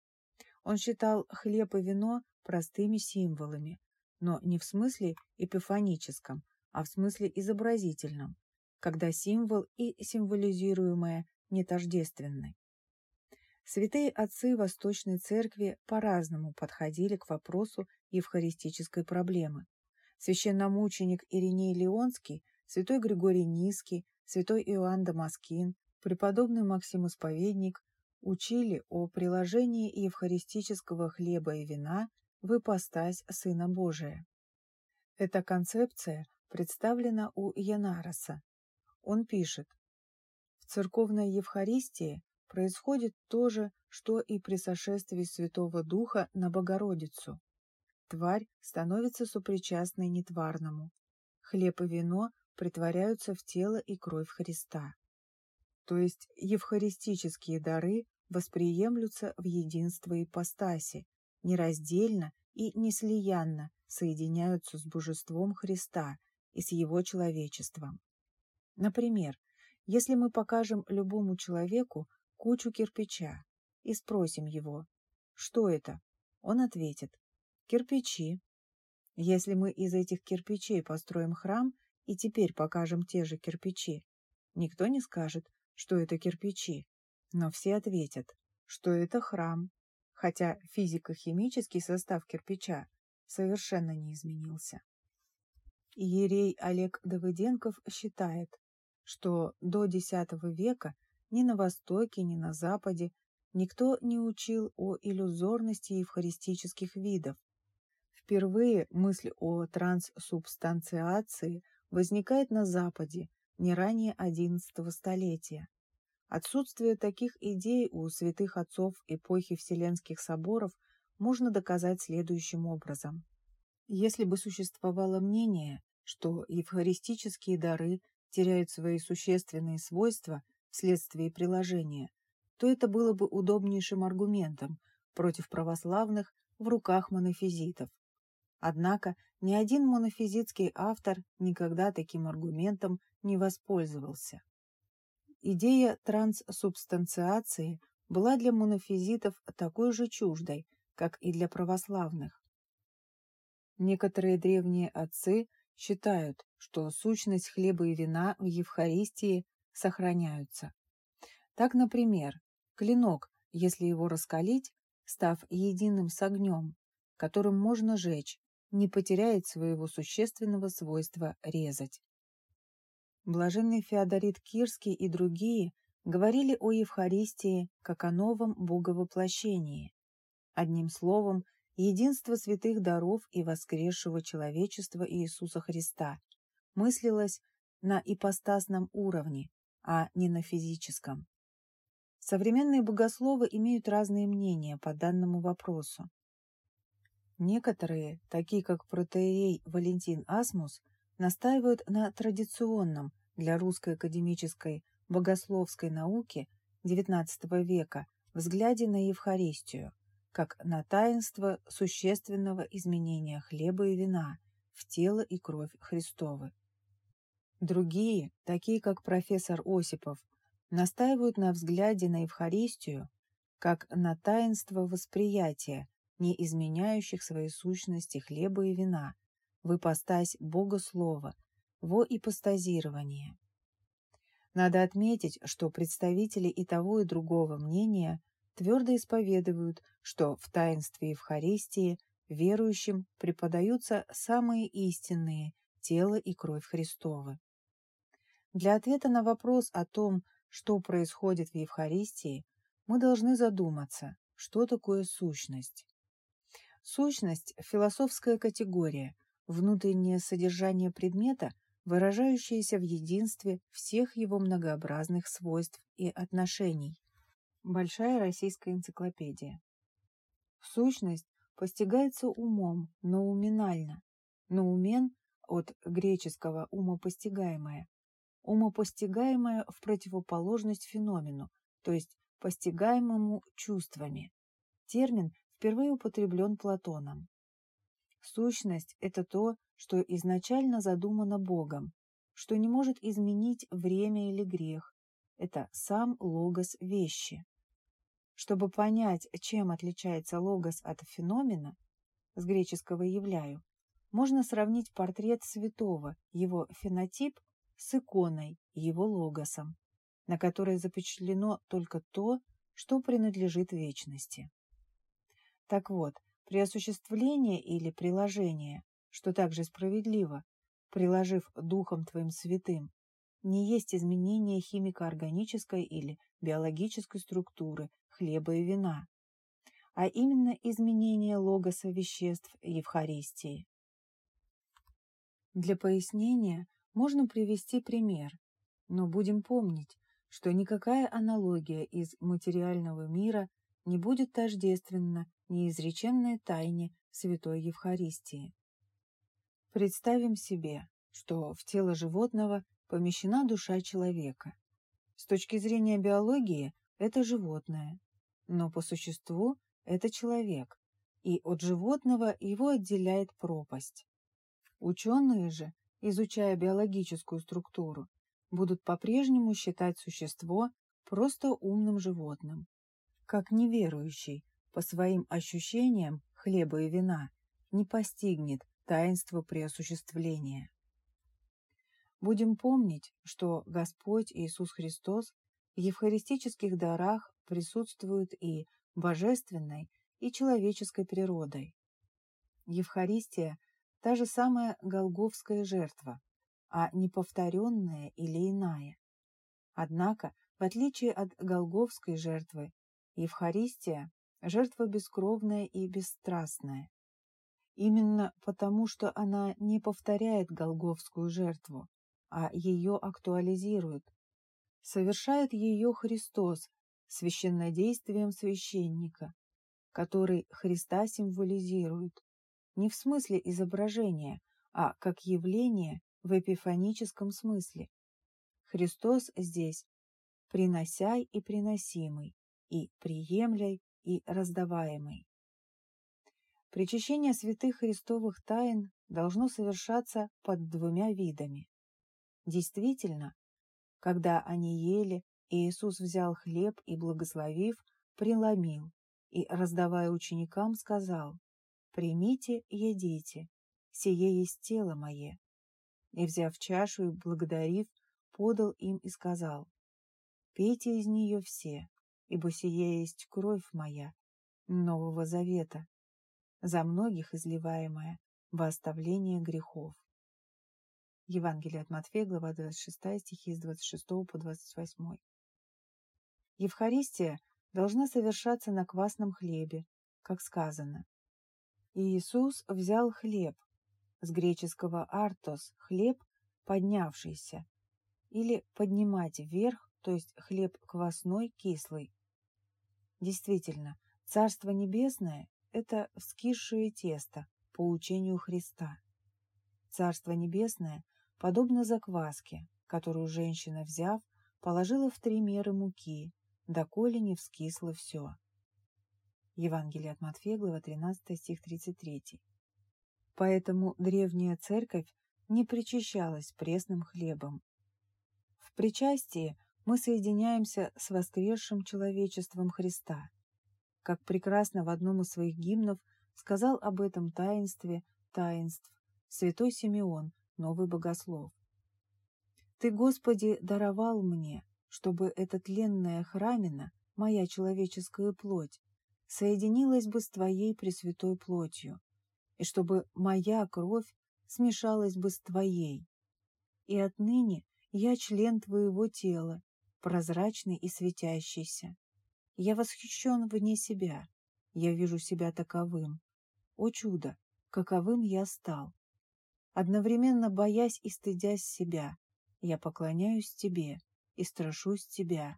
Он считал хлеб и вино простыми символами, но не в смысле эпифаническом, а в смысле изобразительном, когда символ и символизируемое не тождественны. Святые отцы Восточной Церкви по-разному подходили к вопросу евхаристической проблемы. Священномученик Ириней Леонский, святой Григорий Низкий, святой Иоанн Дамаскин, преподобный Максим Исповедник учили о приложении евхаристического хлеба и вина в ипостась Сына Божия. Эта концепция представлена у Янароса, он пишет, В церковной Евхаристии происходит то же, что и при сошествии Святого Духа на Богородицу. Тварь становится сопричастной нетварному. Хлеб и вино притворяются в тело и кровь Христа. То есть евхаристические дары восприемлются в единство ипостаси, нераздельно и неслиянно соединяются с божеством Христа и с его человечеством. Например, если мы покажем любому человеку кучу кирпича и спросим его, что это, он ответит, кирпичи. Если мы из этих кирпичей построим храм и теперь покажем те же кирпичи, никто не скажет, что это кирпичи, но все ответят, что это храм, хотя физико-химический состав кирпича совершенно не изменился. Иерей Олег Давыденков считает, что до X века ни на Востоке, ни на Западе никто не учил о иллюзорности евхаристических видов. Впервые мысль о транссубстанциации возникает на Западе не ранее XI столетия. Отсутствие таких идей у святых отцов эпохи Вселенских соборов можно доказать следующим образом. Если бы существовало мнение, что евхаристические дары теряют свои существенные свойства вследствие приложения, то это было бы удобнейшим аргументом против православных в руках монофизитов. Однако ни один монофизитский автор никогда таким аргументом не воспользовался. Идея транссубстанциации была для монофизитов такой же чуждой, как и для православных. Некоторые древние отцы считают, что сущность хлеба и вина в Евхаристии сохраняются. Так, например, клинок, если его раскалить, став единым с огнем, которым можно жечь, не потеряет своего существенного свойства резать. Блаженный Феодорит Кирский и другие говорили о Евхаристии как о новом боговоплощении. Одним словом, единство святых даров и воскресшего человечества Иисуса Христа мыслилось на ипостасном уровне, а не на физическом. Современные богословы имеют разные мнения по данному вопросу. Некоторые, такие как протеерей Валентин Асмус, настаивают на традиционном для русской академической богословской науки XIX века взгляде на Евхаристию, как на таинство существенного изменения хлеба и вина в тело и кровь Христовы. Другие, такие как профессор Осипов, настаивают на взгляде на Евхаристию как на таинство восприятия, не изменяющих своей сущности хлеба и вина, в ипостась Бога Слова, во ипостазирование. Надо отметить, что представители и того, и другого мнения твердо исповедуют, что в таинстве Евхаристии верующим преподаются самые истинные тело и кровь Христовы. Для ответа на вопрос о том, что происходит в Евхаристии, мы должны задуматься, что такое сущность. Сущность – философская категория, внутреннее содержание предмета, выражающееся в единстве всех его многообразных свойств и отношений. Большая российская энциклопедия. Сущность постигается умом, ноуминально. Ноумен от греческого умопостигаемое. Умопостигаемое в противоположность феномену, то есть постигаемому чувствами. Термин впервые употреблен Платоном. Сущность – это то, что изначально задумано Богом, что не может изменить время или грех. Это сам логос вещи. Чтобы понять, чем отличается логос от феномена, с греческого «являю», можно сравнить портрет святого, его фенотип, с иконой, его логосом, на которой запечатлено только то, что принадлежит вечности. Так вот, при осуществлении или приложении, что также справедливо, приложив Духом Твоим Святым, не есть изменение химико-органической или биологической структуры хлеба и вина, а именно изменение логоса веществ Евхаристии. Для пояснения можно привести пример, но будем помнить, что никакая аналогия из материального мира не будет тождественна неизреченной тайне Святой Евхаристии. Представим себе, что в тело животного помещена душа человека. С точки зрения биологии это животное, но по существу это человек, и от животного его отделяет пропасть. Ученые же, изучая биологическую структуру, будут по-прежнему считать существо просто умным животным. Как неверующий, по своим ощущениям хлеба и вина, не постигнет таинство преосуществления. Будем помнить, что Господь Иисус Христос в евхаристических дарах присутствует и божественной, и человеческой природой. Евхаристия – та же самая голговская жертва, а не повторенная или иная. Однако, в отличие от голговской жертвы, Евхаристия – жертва бескровная и бесстрастная. Именно потому, что она не повторяет голговскую жертву, а ее актуализирует. Совершает ее Христос священнодействием священника, который Христа символизирует, не в смысле изображения, а как явление в эпифаническом смысле. Христос здесь приносяй и приносимый, и приемляй и раздаваемый. Причащение святых христовых тайн должно совершаться под двумя видами. Действительно, когда они ели, Иисус взял хлеб и, благословив, преломил и, раздавая ученикам, сказал, «Примите, едите, сие есть тело мое». И, взяв чашу и благодарив, подал им и сказал, «Пейте из нее все, ибо сие есть кровь моя, Нового Завета, за многих изливаемая во оставление грехов». Евангелие от Матфея, глава 26, стихи с 26 по 28. Евхаристия должна совершаться на квасном хлебе, как сказано. Иисус взял хлеб, с греческого «артос» – хлеб, поднявшийся, или поднимать вверх, то есть хлеб квасной, кислый. Действительно, Царство Небесное – это вскисшее тесто по учению Христа. Царство Небесное подобно закваске, которую женщина, взяв, положила в три меры муки, доколе не вскисло все. Евангелие от Матфея, глава 13, стих 33. Поэтому древняя церковь не причащалась пресным хлебом. В причастии мы соединяемся с воскресшим человечеством Христа. Как прекрасно в одном из своих гимнов сказал об этом таинстве таинств святой Симеон, новый богослов. «Ты, Господи, даровал мне, чтобы эта тленная храмина, моя человеческая плоть, соединилась бы с Твоей пресвятой плотью, и чтобы моя кровь смешалась бы с Твоей. И отныне я член Твоего тела, прозрачный и светящийся. Я восхищен вне себя, я вижу себя таковым. О чудо, каковым я стал! Одновременно боясь и стыдясь себя, я поклоняюсь тебе и страшусь тебя.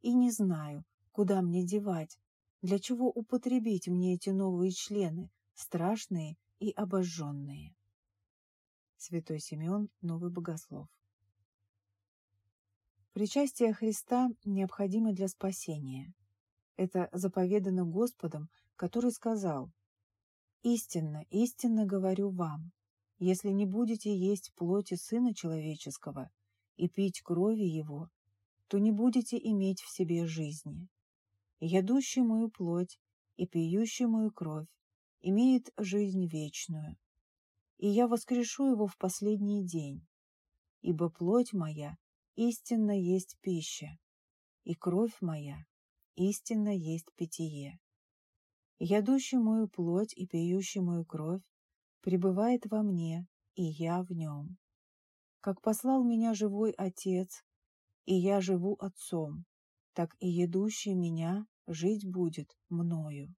И не знаю, куда мне девать, для чего употребить мне эти новые члены, страшные и обожженные. Святой Симеон, Новый Богослов Причастие Христа необходимо для спасения. Это заповедано Господом, который сказал «Истинно, истинно говорю вам, если не будете есть плоти Сына Человеческого и пить крови Его, то не будете иметь в себе жизни. Ядущий мою плоть и пьющий мою кровь имеет жизнь вечную, и я воскрешу его в последний день, ибо плоть моя истинно есть пища, и кровь моя истинно есть питье. Ядущий мою плоть и пьющий мою кровь пребывает во мне, и я в нем. Как послал меня живой Отец, и я живу Отцом, так и едущий меня жить будет мною.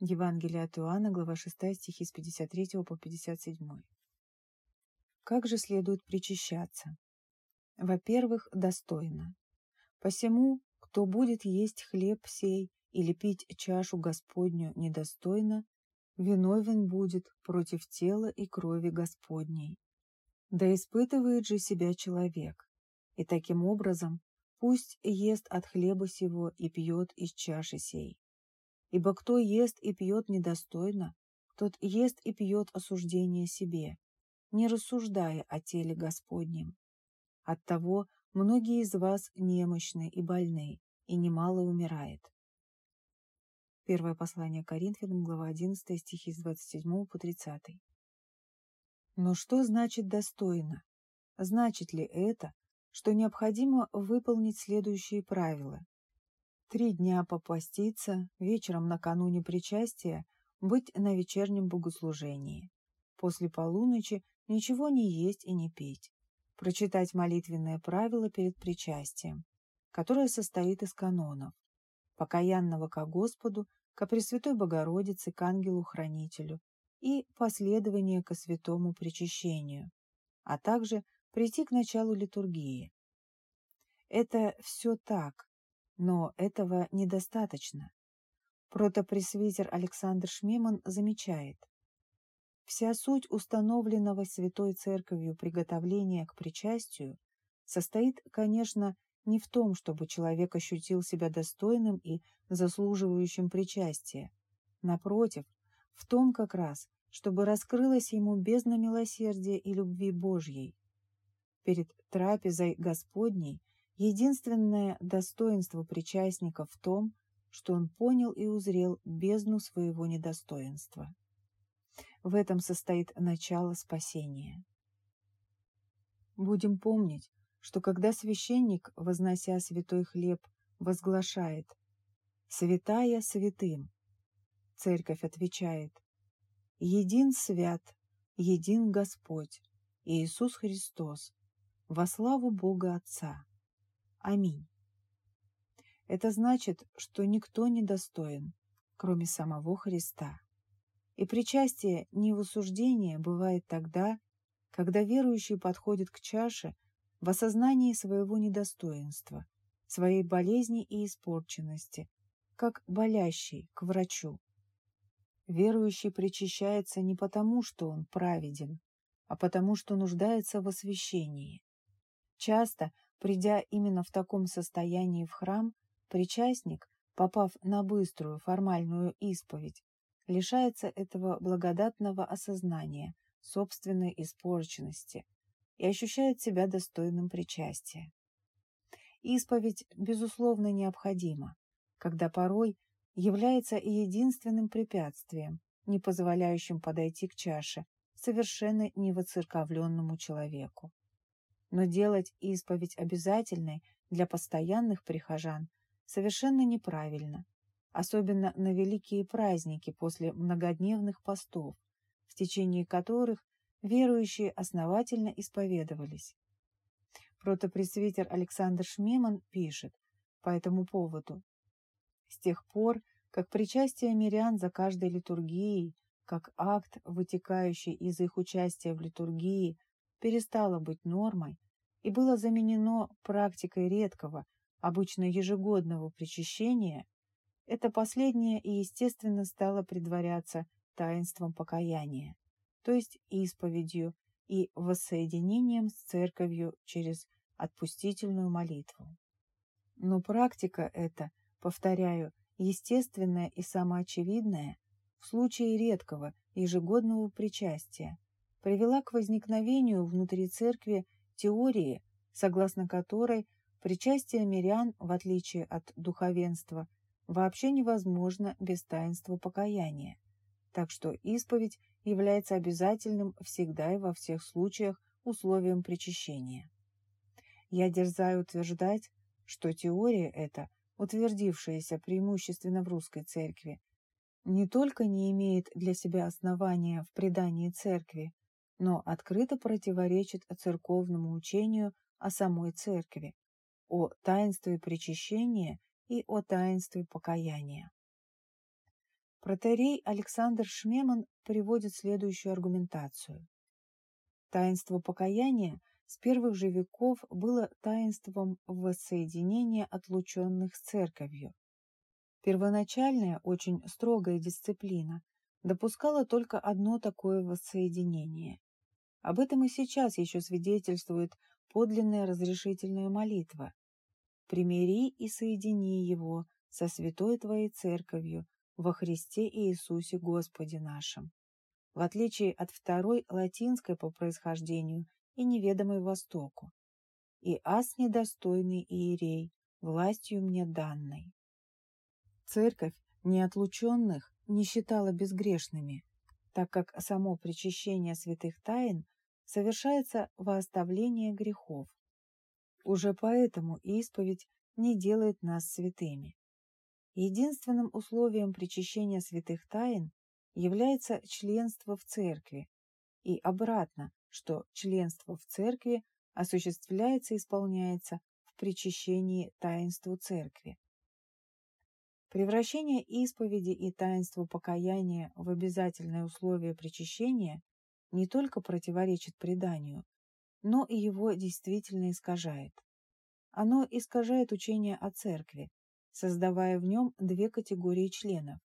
Евангелие от Иоанна, глава 6, стихи с 53 по 57. Как же следует причащаться? Во-первых, достойно. Посему, кто будет есть хлеб сей или пить чашу Господню недостойно, виновен будет против тела и крови Господней. Да испытывает же себя человек, и таким образом пусть ест от хлеба сего и пьет из чаши сей. Ибо кто ест и пьет недостойно, тот ест и пьет осуждение себе, не рассуждая о теле Господнем. Оттого многие из вас немощны и больны, и немало умирает. Первое послание Коринфянам, глава 11, стихи с 27 по 30. Но что значит достойно? Значит ли это, что необходимо выполнить следующие правила? Три дня попоститься, вечером накануне причастия быть на вечернем богослужении. После полуночи ничего не есть и не пить. Прочитать молитвенное правило перед причастием, которое состоит из канонов. Покаянного ко Господу, ко Пресвятой Богородице, к ангелу-хранителю и последование ко святому причащению, а также прийти к началу литургии. Это все так, но этого недостаточно. Протопресвитер Александр Шмеман замечает, Вся суть установленного Святой Церковью приготовления к причастию состоит, конечно, не в том, чтобы человек ощутил себя достойным и заслуживающим причастия. Напротив, в том как раз, чтобы раскрылось ему бездна милосердия и любви Божьей. Перед трапезой Господней единственное достоинство причастника в том, что он понял и узрел бездну своего недостоинства. В этом состоит начало спасения. Будем помнить, что когда священник, вознося святой хлеб, возглашает «Святая святым», церковь отвечает «Един свят, един Господь, Иисус Христос, во славу Бога Отца. Аминь». Это значит, что никто не достоин, кроме самого Христа. И причастие не в осуждение бывает тогда, когда верующий подходит к чаше в осознании своего недостоинства, своей болезни и испорченности, как болящий к врачу. Верующий причащается не потому, что он праведен, а потому, что нуждается в освящении. Часто, придя именно в таком состоянии в храм, причастник, попав на быструю формальную исповедь, лишается этого благодатного осознания собственной испорченности и ощущает себя достойным причастия. Исповедь, безусловно, необходима, когда порой является и единственным препятствием, не позволяющим подойти к чаше совершенно невоцерковленному человеку. Но делать исповедь обязательной для постоянных прихожан совершенно неправильно, особенно на великие праздники после многодневных постов, в течение которых верующие основательно исповедовались. Протопресвитер Александр Шмеман пишет по этому поводу. С тех пор, как причастие мирян за каждой литургией, как акт, вытекающий из их участия в литургии, перестало быть нормой и было заменено практикой редкого, обычно ежегодного причащения, это последнее и, естественно, стало предваряться таинством покаяния, то есть исповедью и воссоединением с церковью через отпустительную молитву. Но практика эта, повторяю, естественная и самоочевидная, в случае редкого ежегодного причастия, привела к возникновению внутри церкви теории, согласно которой причастие мирян, в отличие от духовенства, вообще невозможно без таинства покаяния. Так что исповедь является обязательным всегда и во всех случаях условием причащения. Я дерзаю утверждать, что теория эта, утвердившаяся преимущественно в русской церкви, не только не имеет для себя основания в предании церкви, но открыто противоречит церковному учению о самой церкви, о таинстве причащения и о таинстве покаяния. Протерей Александр Шмеман приводит следующую аргументацию. Таинство покаяния с первых же веков было таинством воссоединения отлученных с церковью. Первоначальная, очень строгая дисциплина допускала только одно такое воссоединение. Об этом и сейчас еще свидетельствует подлинная разрешительная молитва. «Примири и соедини его со святой Твоей Церковью во Христе Иисусе Господе нашим». В отличие от второй, латинской по происхождению и неведомой Востоку. «И ас недостойный иерей, властью мне данной». Церковь неотлученных не считала безгрешными, так как само причащение святых тайн совершается во оставление грехов. Уже поэтому исповедь не делает нас святыми. Единственным условием причащения святых тайн является членство в церкви, и обратно, что членство в церкви осуществляется и исполняется в причащении таинству церкви. Превращение исповеди и таинства покаяния в обязательное условие причащения не только противоречит преданию, но и его действительно искажает. Оно искажает учение о церкви, создавая в нем две категории членов,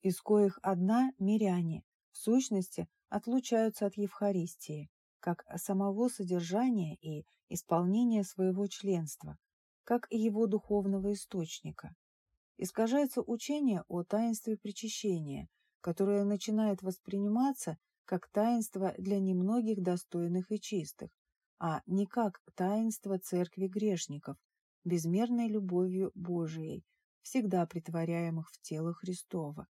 из коих одна – миряне, в сущности отлучаются от Евхаристии, как самого содержания и исполнения своего членства, как и его духовного источника искажается учение о таинстве причащения, которое начинает восприниматься как таинство для немногих достойных и чистых, а не как таинство церкви грешников, безмерной любовью Божией, всегда притворяемых в тело Христова.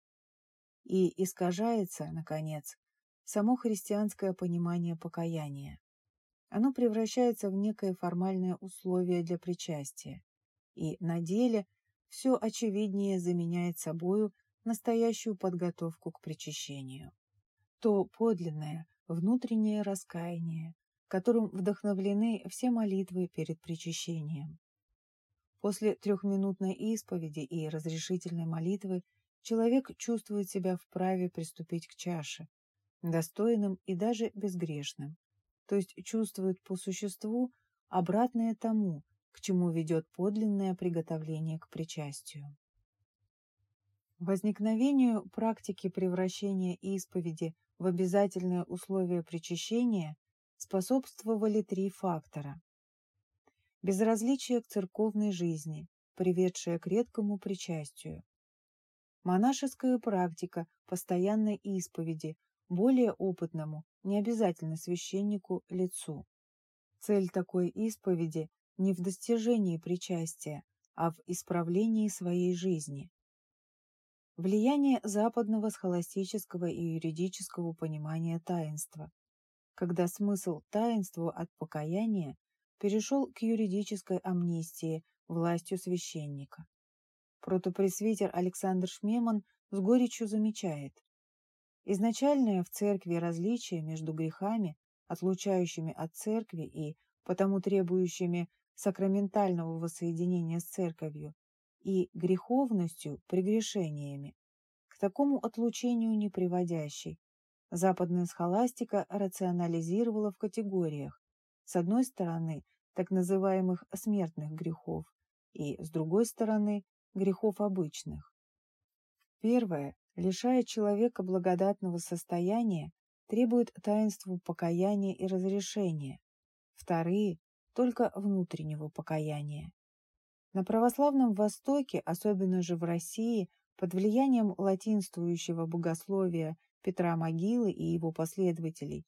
И искажается, наконец, само христианское понимание покаяния. Оно превращается в некое формальное условие для причастия, и на деле – все очевиднее заменяет собою настоящую подготовку к причащению. То подлинное, внутреннее раскаяние, которым вдохновлены все молитвы перед причащением. После трехминутной исповеди и разрешительной молитвы человек чувствует себя вправе приступить к чаше, достойным и даже безгрешным, то есть чувствует по существу обратное тому, к чему ведет подлинное приготовление к причастию. Возникновению практики превращения исповеди в обязательное условие причащения способствовали три фактора. Безразличие к церковной жизни, приведшее к редкому причастию. Монашеская практика постоянной исповеди более опытному, не обязательно священнику, лицу. Цель такой исповеди не в достижении причастия, а в исправлении своей жизни. Влияние западного схоластического и юридического понимания таинства, когда смысл таинства от покаяния перешел к юридической амнистии властью священника. Протопресвитер Александр Шмеман с горечью замечает, изначальное в церкви различие между грехами, отлучающими от церкви и потому требующими сакраментального воссоединения с церковью и греховностью, прегрешениями, к такому отлучению не приводящей. Западная схоластика рационализировала в категориях, с одной стороны, так называемых смертных грехов, и, с другой стороны, грехов обычных. Первое, лишая человека благодатного состояния, требует таинству покаяния и разрешения. Вторые только внутреннего покаяния. На православном Востоке, особенно же в России, под влиянием латинствующего богословия Петра Могилы и его последователей,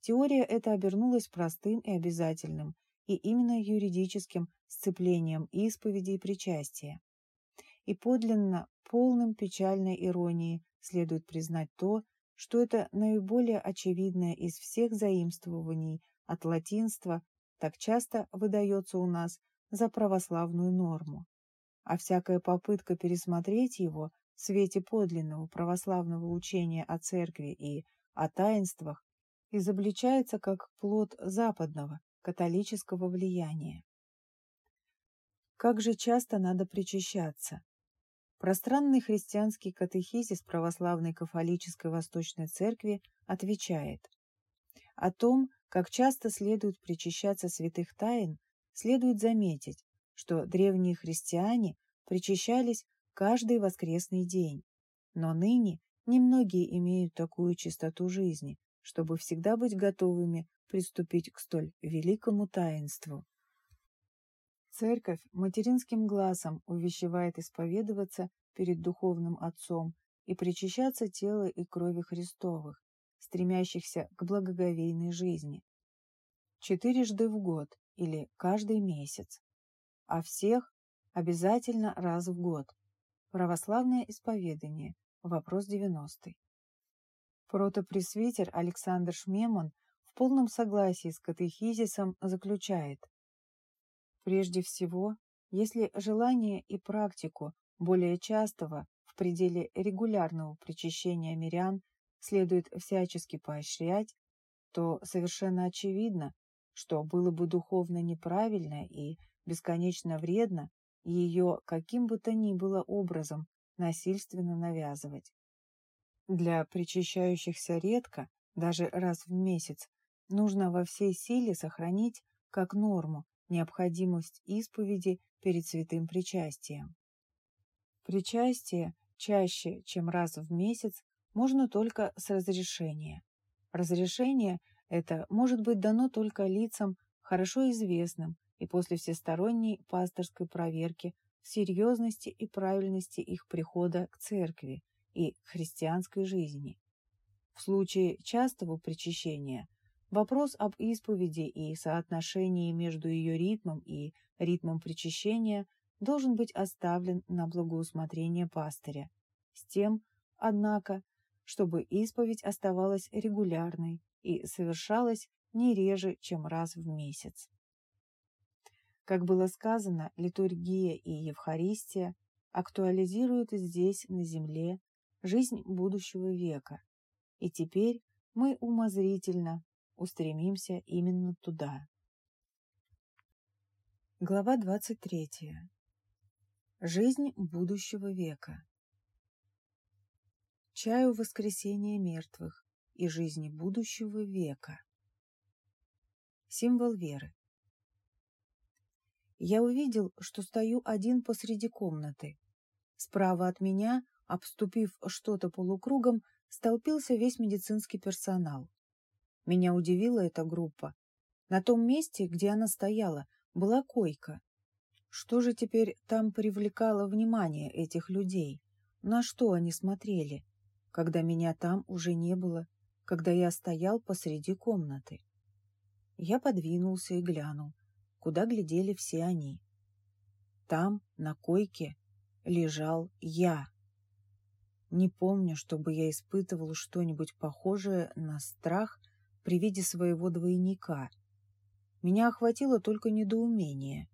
теория эта обернулась простым и обязательным, и именно юридическим сцеплением исповеди и причастия. И подлинно полным печальной иронии следует признать то, что это наиболее очевидное из всех заимствований от латинства так часто выдается у нас за православную норму. А всякая попытка пересмотреть его в свете подлинного православного учения о церкви и о таинствах изобличается как плод западного католического влияния. Как же часто надо причащаться? Пространный христианский катехизис православной кафолической Восточной Церкви отвечает о том, как часто следует причащаться святых тайн, следует заметить, что древние христиане причащались каждый воскресный день. Но ныне немногие имеют такую чистоту жизни, чтобы всегда быть готовыми приступить к столь великому таинству. Церковь материнским глазом увещевает исповедоваться перед духовным отцом и причащаться тела и крови Христовых, стремящихся к благоговейной жизни. Четырежды в год или каждый месяц, а всех обязательно раз в год. Православное исповедание. Вопрос 90. Протопресвитер Александр Шмемон в полном согласии с катехизисом заключает, Прежде всего, если желание и практику более частого в пределе регулярного причащения мирян следует всячески поощрять, то совершенно очевидно, что было бы духовно неправильно и бесконечно вредно ее каким бы то ни было образом насильственно навязывать. Для причащающихся редко, даже раз в месяц, нужно во всей силе сохранить как норму необходимость исповеди перед святым причастием. Причастие чаще, чем раз в месяц, можно только с разрешения. Разрешение это может быть дано только лицам, хорошо известным и после всесторонней пасторской проверки в серьезности и правильности их прихода к церкви и христианской жизни. В случае частого причащения Вопрос об исповеди и соотношении между ее ритмом и ритмом причащения должен быть оставлен на благоусмотрение пастыря, с тем, однако, чтобы исповедь оставалась регулярной и совершалась не реже, чем раз в месяц. Как было сказано, литургия и Евхаристия актуализируют здесь, на земле, жизнь будущего века, и теперь мы умозрительно устремимся именно туда. Глава 23. Жизнь будущего века. Чаю воскресения мертвых и жизни будущего века. Символ веры. Я увидел, что стою один посреди комнаты. Справа от меня, обступив что-то полукругом, столпился весь медицинский персонал. Меня удивила эта группа. На том месте, где она стояла, была койка. Что же теперь там привлекало внимание этих людей? На что они смотрели, когда меня там уже не было, когда я стоял посреди комнаты? Я подвинулся и глянул, куда глядели все они. Там, на койке, лежал я. Не помню, чтобы я испытывал что-нибудь похожее на страх – при виде своего двойника. Меня охватило только недоумение.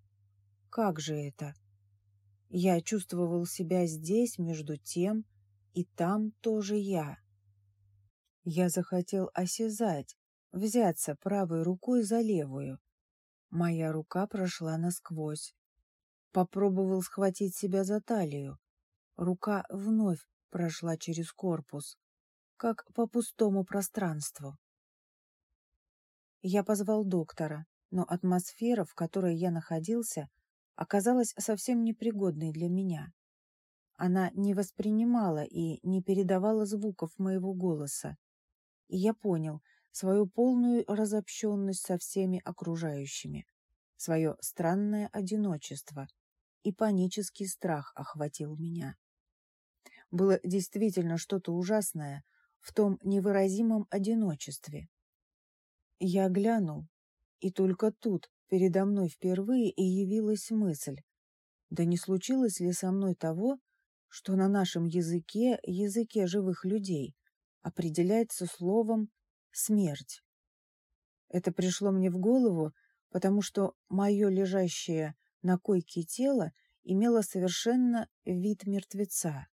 Как же это? Я чувствовал себя здесь, между тем, и там тоже я. Я захотел осязать, взяться правой рукой за левую. Моя рука прошла насквозь. Попробовал схватить себя за талию. Рука вновь прошла через корпус, как по пустому пространству. Я позвал доктора, но атмосфера, в которой я находился, оказалась совсем непригодной для меня. Она не воспринимала и не передавала звуков моего голоса. И я понял свою полную разобщенность со всеми окружающими, свое странное одиночество, и панический страх охватил меня. Было действительно что-то ужасное в том невыразимом одиночестве, я глянул, и только тут передо мной впервые и явилась мысль, да не случилось ли со мной того, что на нашем языке, языке живых людей, определяется словом «смерть». Это пришло мне в голову, потому что мое лежащее на койке тело имело совершенно вид мертвеца.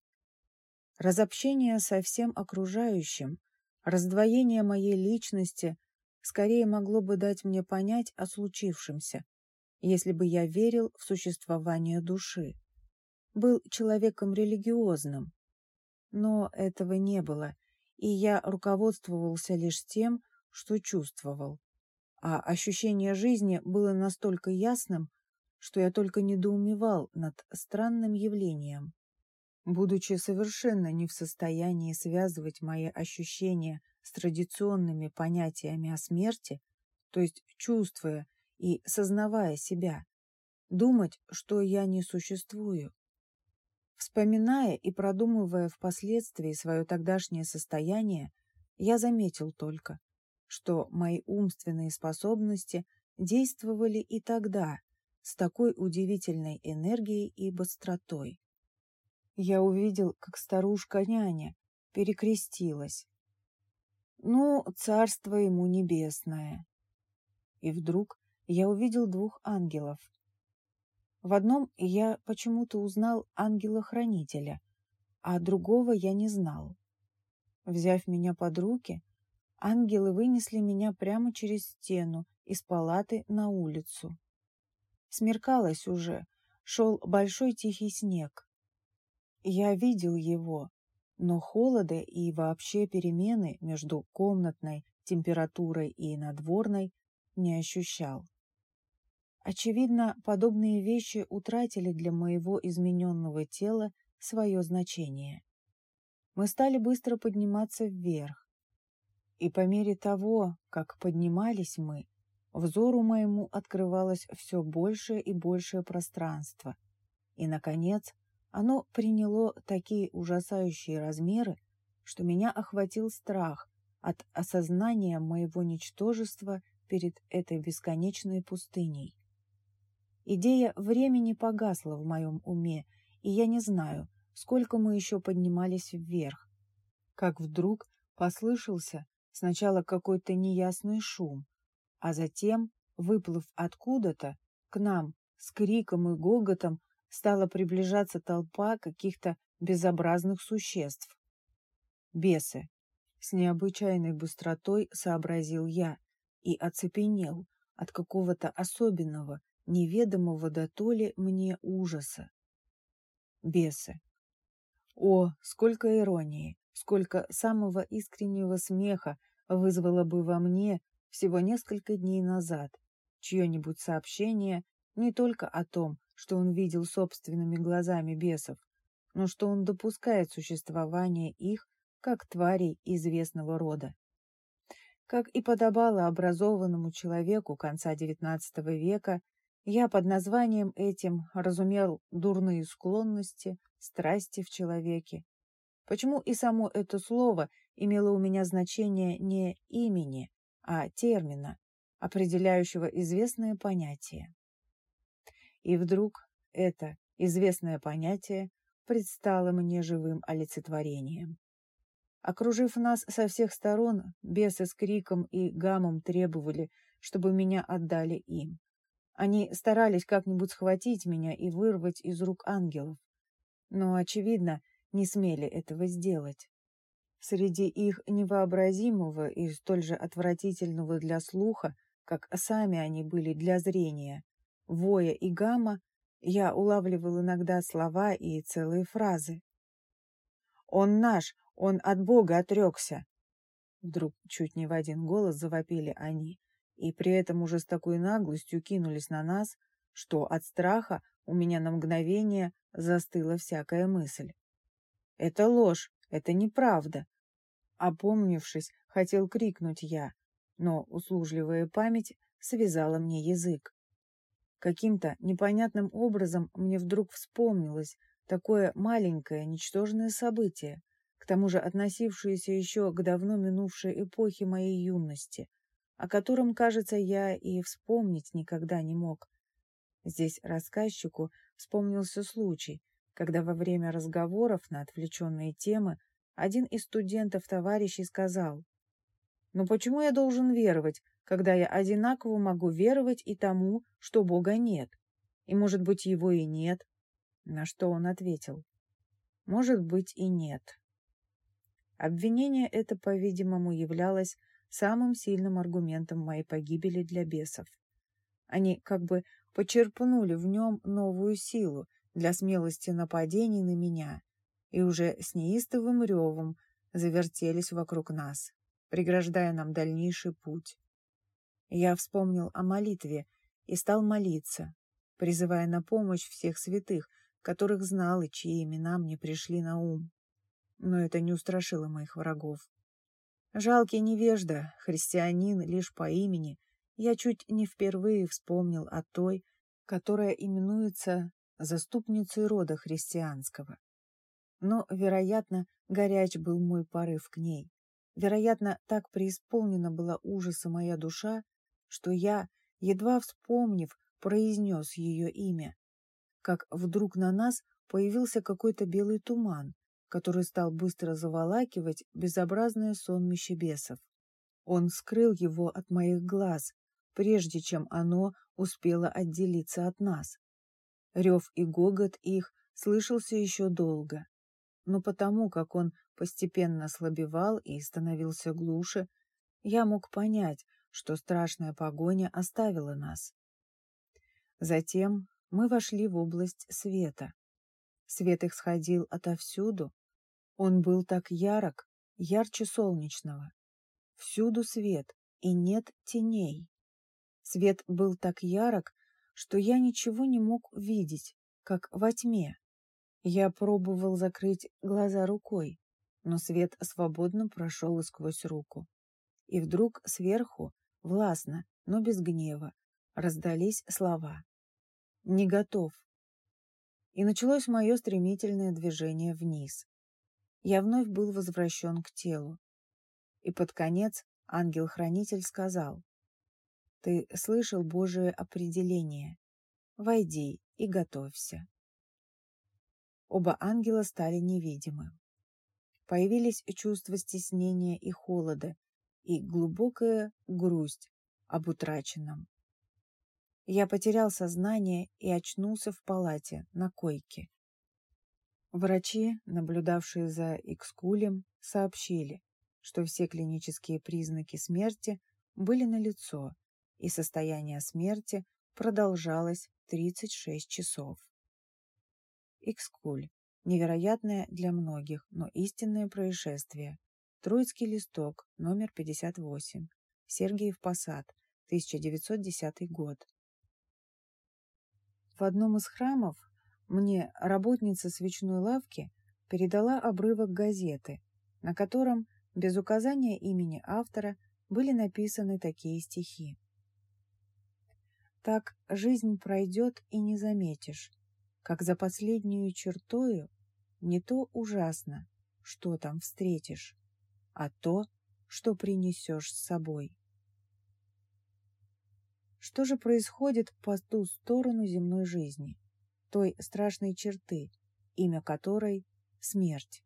Разобщение со всем окружающим, раздвоение моей личности скорее могло бы дать мне понять о случившемся, если бы я верил в существование души. Был человеком религиозным. Но этого не было, и я руководствовался лишь тем, что чувствовал. а ощущение жизни было настолько ясным, что я только недоумевал над странным явлением. Будучи совершенно не в состоянии связывать мои ощущения с традиционными понятиями о смерти, то есть чувствуя и сознавая себя, думать, что я не существую. Вспоминая и продумывая впоследствии свое тогдашнее состояние, я заметил только, что мои умственные способности действовали и тогда с такой удивительной энергией и быстротой. Я увидел, как старушка-няня перекрестилась. Ну, царство ему небесное. И вдруг я увидел двух ангелов. В одном я почему-то узнал ангела-хранителя, а другого я не знал. Взяв меня под руки, ангелы вынесли меня прямо через стену из палаты на улицу. Смеркалось уже, шел большой тихий снег. Я видел его, но холода и вообще перемены между комнатной температурой и надворной не ощущал. Очевидно, подобные вещи утратили для моего измененного тела свое значение. Мы стали быстро подниматься вверх. И по мере того, как поднимались мы, взору моему открывалось все большее и большее пространство. И, наконец, оно приняло такие ужасающие размеры, что меня охватил страх от осознания моего ничтожества перед этой бесконечной пустыней. Идея времени погасла в моем уме, и я не знаю, сколько мы еще поднимались вверх. Как вдруг послышался сначала какой-то неясный шум, а затем, выплыв откуда-то, к нам с криком и гоготом стала приближаться толпа каких-то безобразных существ. Бесы. С необычайной быстротой сообразил я и оцепенел от какого-то особенного, неведомого до толи мне ужаса. Бесы. О, сколько иронии, сколько самого искреннего смеха вызвало бы во мне всего несколько дней назад чье-нибудь сообщение не только о том, что он видел собственными глазами бесов, но что он допускает существование их как тварей известного рода. Как и подобало образованному человеку конца XIX века, я под названием этим разумел дурные склонности, страсти в человеке. Почему и само это слово имело у меня значение не имени, а термина, определяющего известное понятие. И вдруг это известное понятие предстало мне живым олицетворением. Окружив нас со всех сторон, бесы с криком и гамом требовали, чтобы меня отдали им. Они старались как-нибудь схватить меня и вырвать из рук ангелов, но, очевидно, не смели этого сделать. Среди их невообразимого и столь же отвратительного для слуха, как сами они были для зрения, воя и гамма, я улавливал иногда слова и целые фразы. «Он наш, он от Бога отрекся!» Вдруг чуть не в один голос завопили они, и при этом уже с такой наглостью кинулись на нас, что от страха у меня на мгновение застыла всякая мысль. «Это ложь, это неправда!» Опомнившись, хотел крикнуть я, но услужливая память связала мне язык. Каким-то непонятным образом мне вдруг вспомнилось такое маленькое, ничтожное событие, к тому же относившееся еще к давно минувшей эпохе моей юности, о котором, кажется, я и вспомнить никогда не мог. Здесь рассказчику вспомнился случай, когда во время разговоров на отвлеченные темы один из студентов-товарищей сказал, «Но почему я должен веровать, когда я одинаково могу веровать и тому, что Бога нет? И, может быть, его и нет?» На что он ответил, «Может быть, и нет». Обвинение это, по-видимому, являлось самым сильным аргументом моей погибели для бесов. Они как бы почерпнули в нем новую силу для смелости нападений на меня и уже с неистовым ревом завертелись вокруг нас, преграждая нам дальнейший путь. Я вспомнил о молитве и стал молиться, призывая на помощь всех святых, которых знал и чьи имена мне пришли на ум. Но это не устрашило моих врагов. Жалкий невежда, христианин лишь по имени, я чуть не впервые вспомнил о той, которая именуется заступницей рода христианского. Но, вероятно, горяч был мой порыв к ней. Вероятно, так преисполнена была ужаса моя душа, что я, едва вспомнив, произнес ее имя, как вдруг на нас появился какой-то белый туман, который стал быстро заволакивать безобразное сонмище бесов. Он скрыл его от моих глаз, прежде чем оно успело отделиться от нас. Рев и гогот их слышался еще долго, но потому, как он постепенно слабевал и становился глуше, я мог понять, что страшная погоня оставила нас. Затем мы вошли в область света. Свет их сходил отовсюду. Он был так ярок, ярче солнечного. Всюду свет, и нет теней. Свет был так ярок, что я ничего не мог видеть, как во тьме. Я пробовал закрыть глаза рукой, но свет свободно прошел сквозь руку. И вдруг сверху, властно, но без гнева, раздались слова. «Не готов». И началось мое стремительное движение вниз. Я вновь был возвращен к телу. И под конец ангел-хранитель сказал, «Ты слышал Божие определение. Войди и готовься». Оба ангела стали невидимы. Появились чувства стеснения и холода, и глубокая грусть об утраченном. Я потерял сознание и очнулся в палате на койке. Врачи, наблюдавшие за экскулем, сообщили, что все клинические признаки смерти были налицо, и состояние смерти продолжалось 36 часов. Экскуль. Невероятное для многих, но истинное происшествие. Троицкий листок, номер 58. Сергиев Посад, 1910 год. В одном из храмов мне работница свечной лавки передала обрывок газеты, на котором, без указания имени автора, были написаны такие стихи. Так жизнь пройдет и не заметишь, как за последнюю чертою не то ужасно, что там встретишь, а то, что принесешь с собой. Что же происходит по ту сторону земной жизни, той страшной черты, имя которой — смерть?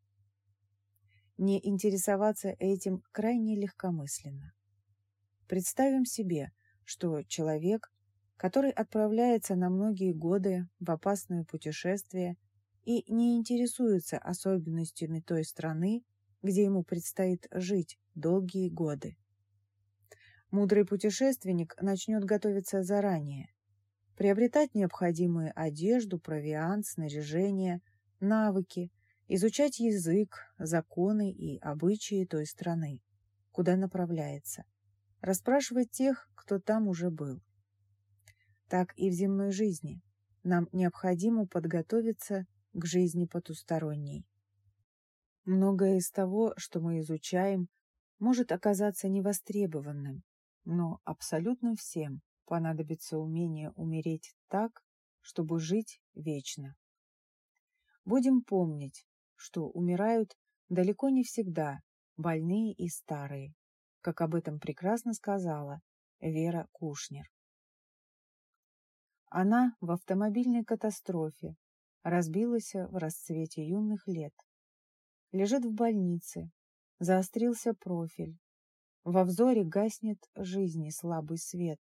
Не интересоваться этим крайне легкомысленно. Представим себе, что человек который отправляется на многие годы в опасное путешествие и не интересуется особенностями той страны, где ему предстоит жить долгие годы. Мудрый путешественник начнет готовиться заранее, приобретать необходимую одежду, провиант, снаряжение, навыки, изучать язык, законы и обычаи той страны, куда направляется, расспрашивать тех, кто там уже был так и в земной жизни. Нам необходимо подготовиться к жизни потусторонней. Многое из того, что мы изучаем, может оказаться невостребованным, но абсолютно всем понадобится умение умереть так, чтобы жить вечно. Будем помнить, что умирают далеко не всегда больные и старые, как об этом прекрасно сказала Вера Кушнер. Она в автомобильной катастрофе разбилась в расцвете юных лет. Лежит в больнице, заострился профиль. Во взоре гаснет жизни слабый свет.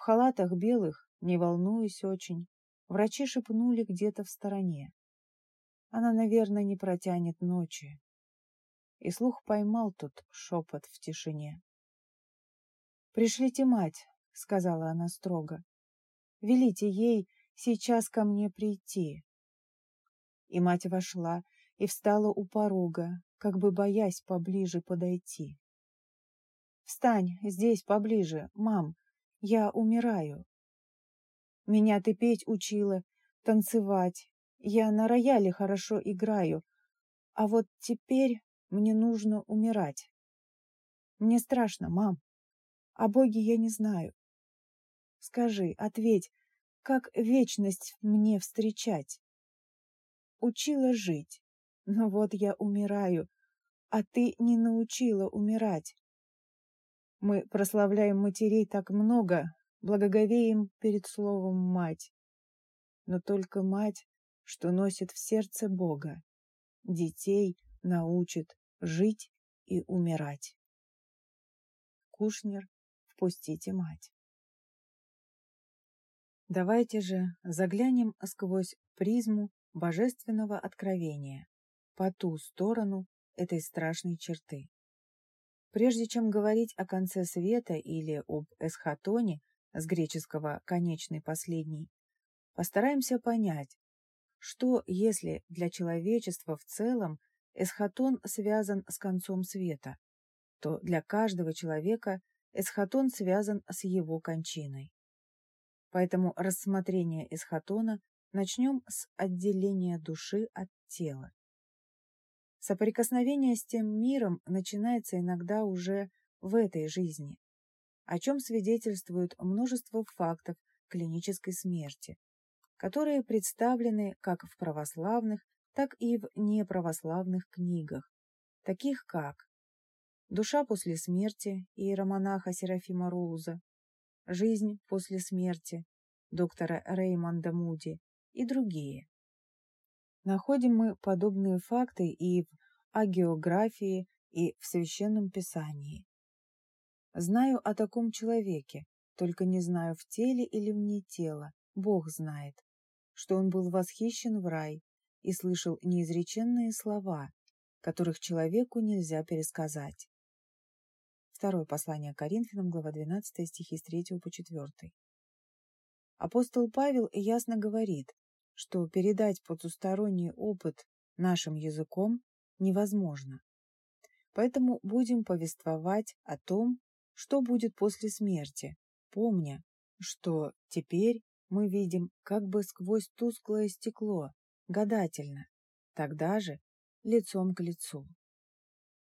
В халатах белых, не волнуюсь очень, врачи шепнули где-то в стороне. Она, наверное, не протянет ночи. И слух поймал тут шепот в тишине. «Пришлите мать», — сказала она строго. Велите ей сейчас ко мне прийти. И мать вошла и встала у порога, как бы боясь поближе подойти. Встань, здесь, поближе, мам, я умираю. Меня ты петь учила, танцевать. Я на рояле хорошо играю. А вот теперь мне нужно умирать. Мне страшно, мам. О Боге я не знаю. Скажи, ответь, как вечность мне встречать? Учила жить, но вот я умираю, а ты не научила умирать. Мы прославляем матерей так много, благоговеем перед словом «мать». Но только мать, что носит в сердце Бога, детей научит жить и умирать. Кушнер, впустите мать. Давайте же заглянем сквозь призму божественного откровения по ту сторону этой страшной черты. Прежде чем говорить о конце света или об эсхатоне, с греческого «конечный последний», постараемся понять, что если для человечества в целом эсхатон связан с концом света, то для каждого человека эсхатон связан с его кончиной. Поэтому рассмотрение эсхатона начнем с отделения души от тела. Соприкосновение с тем миром начинается иногда уже в этой жизни, о чем свидетельствует множество фактов клинической смерти, которые представлены как в православных, так и в неправославных книгах, таких как «Душа после смерти» иеромонаха Серафима Роуза, «Жизнь после смерти» доктора Реймонда Муди и другие. Находим мы подобные факты и в агеографии, и в Священном Писании. Знаю о таком человеке, только не знаю, в теле или вне тела, Бог знает, что он был восхищен в рай и слышал неизреченные слова, которых человеку нельзя пересказать. Второе послание Коринфянам, глава 12, стихи с 3 по 4. Апостол Павел ясно говорит, что передать потусторонний опыт нашим языком невозможно. Поэтому будем повествовать о том, что будет после смерти, помня, что теперь мы видим как бы сквозь тусклое стекло, гадательно, тогда же лицом к лицу.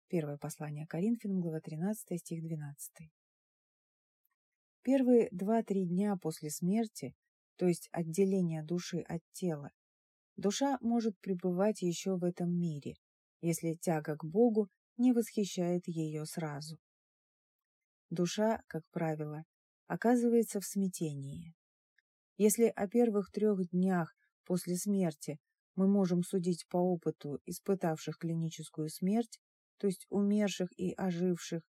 Первое послание Коринфянам, глава 13, стих 12. Первые два-три дня после смерти то есть отделение души от тела, душа может пребывать еще в этом мире, если тяга к Богу не восхищает ее сразу. Душа, как правило, оказывается в смятении. Если о первых трех днях после смерти мы можем судить по опыту испытавших клиническую смерть, то есть умерших и оживших,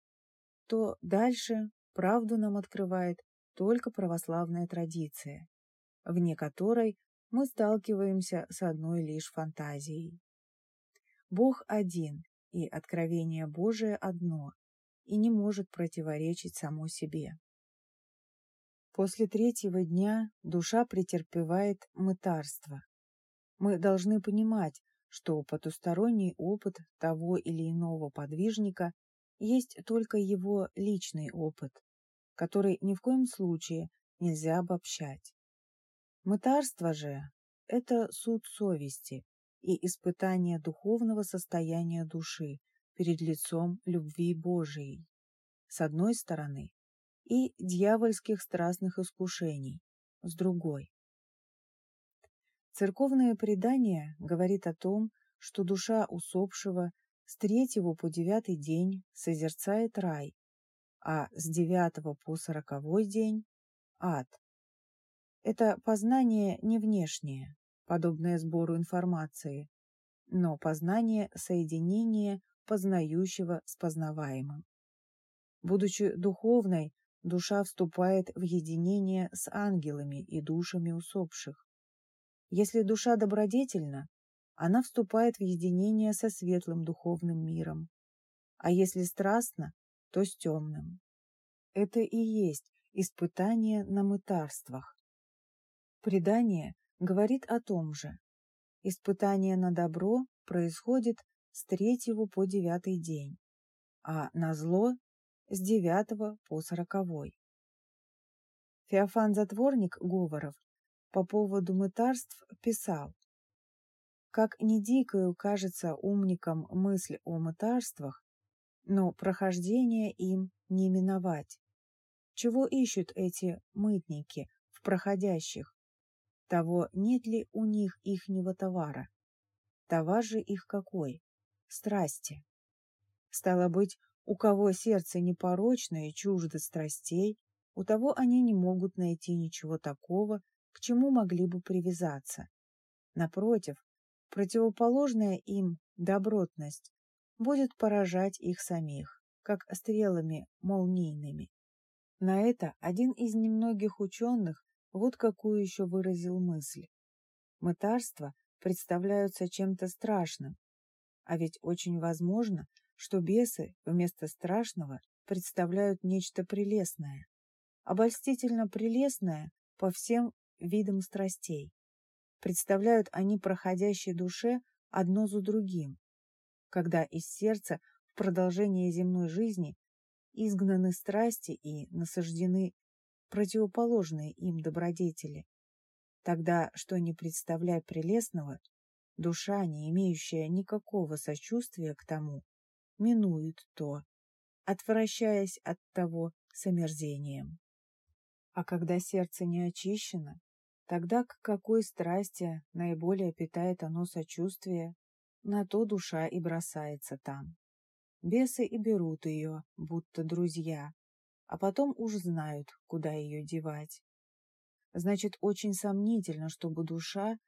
то дальше правду нам открывает только православная традиция вне которой мы сталкиваемся с одной лишь фантазией. Бог один, и откровение Божие одно, и не может противоречить само себе. После третьего дня душа претерпевает мытарство. Мы должны понимать, что потусторонний опыт того или иного подвижника есть только его личный опыт, который ни в коем случае нельзя обобщать. Мытарство же – это суд совести и испытание духовного состояния души перед лицом любви Божией, с одной стороны, и дьявольских страстных искушений, с другой. Церковное предание говорит о том, что душа усопшего с третьего по девятый день созерцает рай, а с девятого по сороковой день – ад. Это познание не внешнее, подобное сбору информации, но познание соединения познающего с познаваемым. Будучи духовной, душа вступает в единение с ангелами и душами усопших. Если душа добродетельна, она вступает в единение со светлым духовным миром, а если страстна, то с темным. Это и есть испытание на мытарствах, Предание говорит о том же. Испытание на добро происходит с третьего по девятый день, а на зло с 9 по 40. Феофан Затворник Говоров по поводу мытарств писал, как не дикою кажется умникам мысль о мытарствах, но прохождение им не миновать. Чего ищут эти мытники в проходящих? Того нет ли у них ихнего товара? Товар же их какой? Страсти. Стало быть, у кого сердце непорочное чуждо страстей, у того они не могут найти ничего такого, к чему могли бы привязаться. Напротив, противоположная им добротность будет поражать их самих, как стрелами молнийными. На это один из немногих ученых вот какую еще выразил мысль. Мытарства представляются чем-то страшным, а ведь очень возможно, что бесы вместо страшного представляют нечто прелестное, обольстительно прелестное по всем видам страстей. Представляют они проходящей душе одно за другим, когда из сердца в продолжение земной жизни изгнаны страсти и насаждены противоположные им добродетели. Тогда, что не представляя прелестного, душа, не имеющая никакого сочувствия к тому, минует то, отвращаясь от того с омерзением. А когда сердце не очищено, тогда к какой страсти наиболее питает оно сочувствие, на то душа и бросается там. Бесы и берут ее, будто друзья, а потом уж знают, куда ее девать. Значит, очень сомнительно, чтобы душа,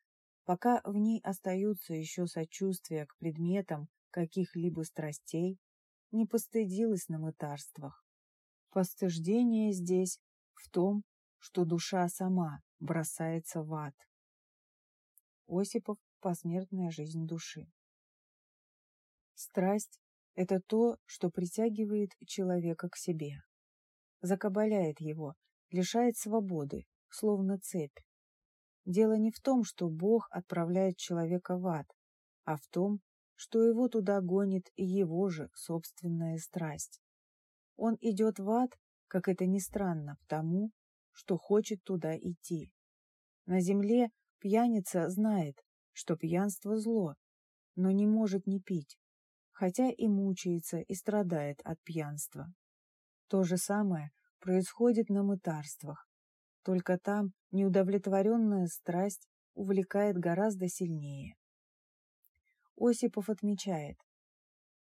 пока в ней остаются еще сочувствия к предметам каких-либо страстей, не постыдилась на мытарствах. Постыждение здесь в том, что душа сама бросается в ад. Осипов «Посмертная жизнь души». Страсть – это то, что притягивает человека к себе закабаляет его, лишает свободы, словно цепь. Дело не в том, что Бог отправляет человека в ад, а в том, что его туда гонит его же собственная страсть. Он идет в ад, как это ни странно, потому, что хочет туда идти. На земле пьяница знает, что пьянство зло, но не может не пить, хотя и мучается и страдает от пьянства. То же самое происходит на мытарствах. Только там неудовлетворенная страсть увлекает гораздо сильнее. Осипов отмечает,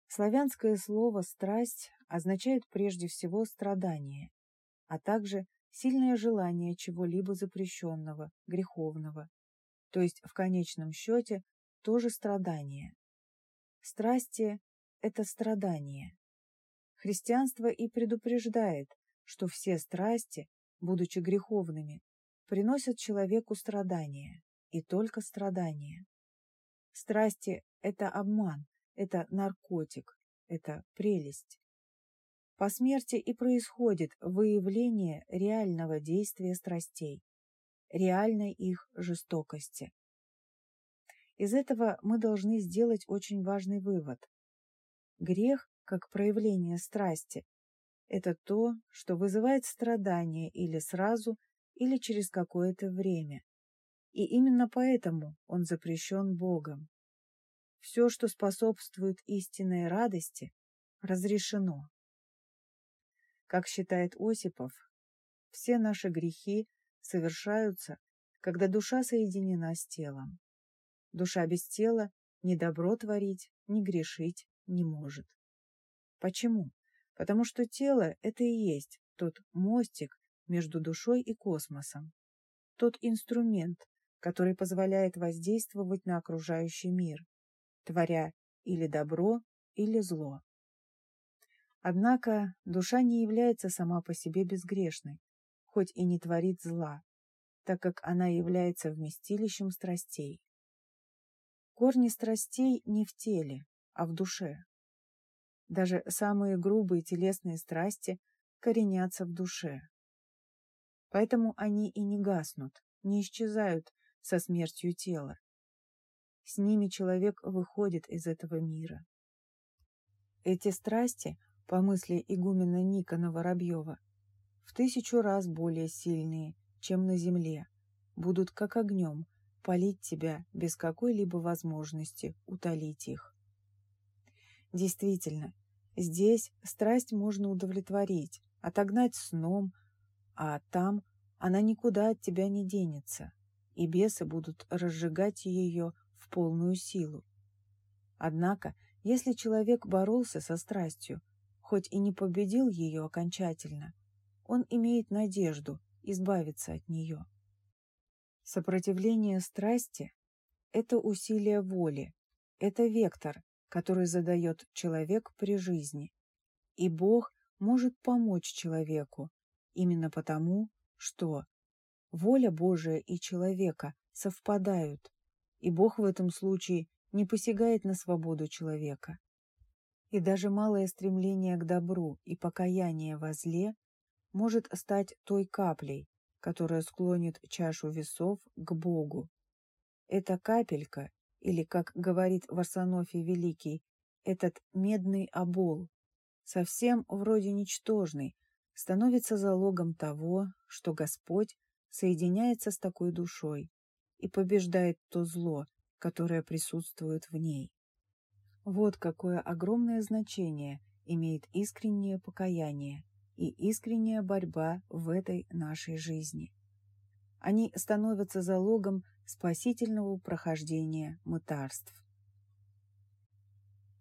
славянское слово «страсть» означает прежде всего страдание, а также сильное желание чего-либо запрещенного, греховного, то есть в конечном счете тоже страдание. Страсти – это страдание. Христианство и предупреждает, что все страсти, будучи греховными, приносят человеку страдания, и только страдания. Страсти – это обман, это наркотик, это прелесть. По смерти и происходит выявление реального действия страстей, реальной их жестокости. Из этого мы должны сделать очень важный вывод. Грех как проявление страсти, это то, что вызывает страдания или сразу, или через какое-то время. И именно поэтому он запрещен Богом. Все, что способствует истинной радости, разрешено. Как считает Осипов, все наши грехи совершаются, когда душа соединена с телом. Душа без тела ни добро творить, ни грешить не может. Почему? Потому что тело – это и есть тот мостик между душой и космосом, тот инструмент, который позволяет воздействовать на окружающий мир, творя или добро, или зло. Однако душа не является сама по себе безгрешной, хоть и не творит зла, так как она является вместилищем страстей. Корни страстей не в теле, а в душе. Даже самые грубые телесные страсти коренятся в душе. Поэтому они и не гаснут, не исчезают со смертью тела. С ними человек выходит из этого мира. Эти страсти по мысли игумена Никона Воробьева, в тысячу раз более сильные, чем на земле, будут как огнем палить тебя без какой-либо возможности утолить их. Действительно, здесь страсть можно удовлетворить, отогнать сном, а там она никуда от тебя не денется, и бесы будут разжигать ее в полную силу. Однако, если человек боролся со страстью, хоть и не победил ее окончательно, он имеет надежду избавиться от нее. Сопротивление страсти – это усилие воли, это вектор, который задает человек при жизни. И Бог может помочь человеку именно потому, что воля Божия и человека совпадают, и Бог в этом случае не посягает на свободу человека. И даже малое стремление к добру и покаяние во зле может стать той каплей, которая склонит чашу весов к Богу. Эта капелька, или, как говорит Варсонофий Великий, этот медный обол, совсем вроде ничтожный, становится залогом того, что Господь соединяется с такой душой и побеждает то зло, которое присутствует в ней. Вот какое огромное значение имеет искреннее покаяние и искренняя борьба в этой нашей жизни. Они становятся залогом спасительного прохождения мытарств.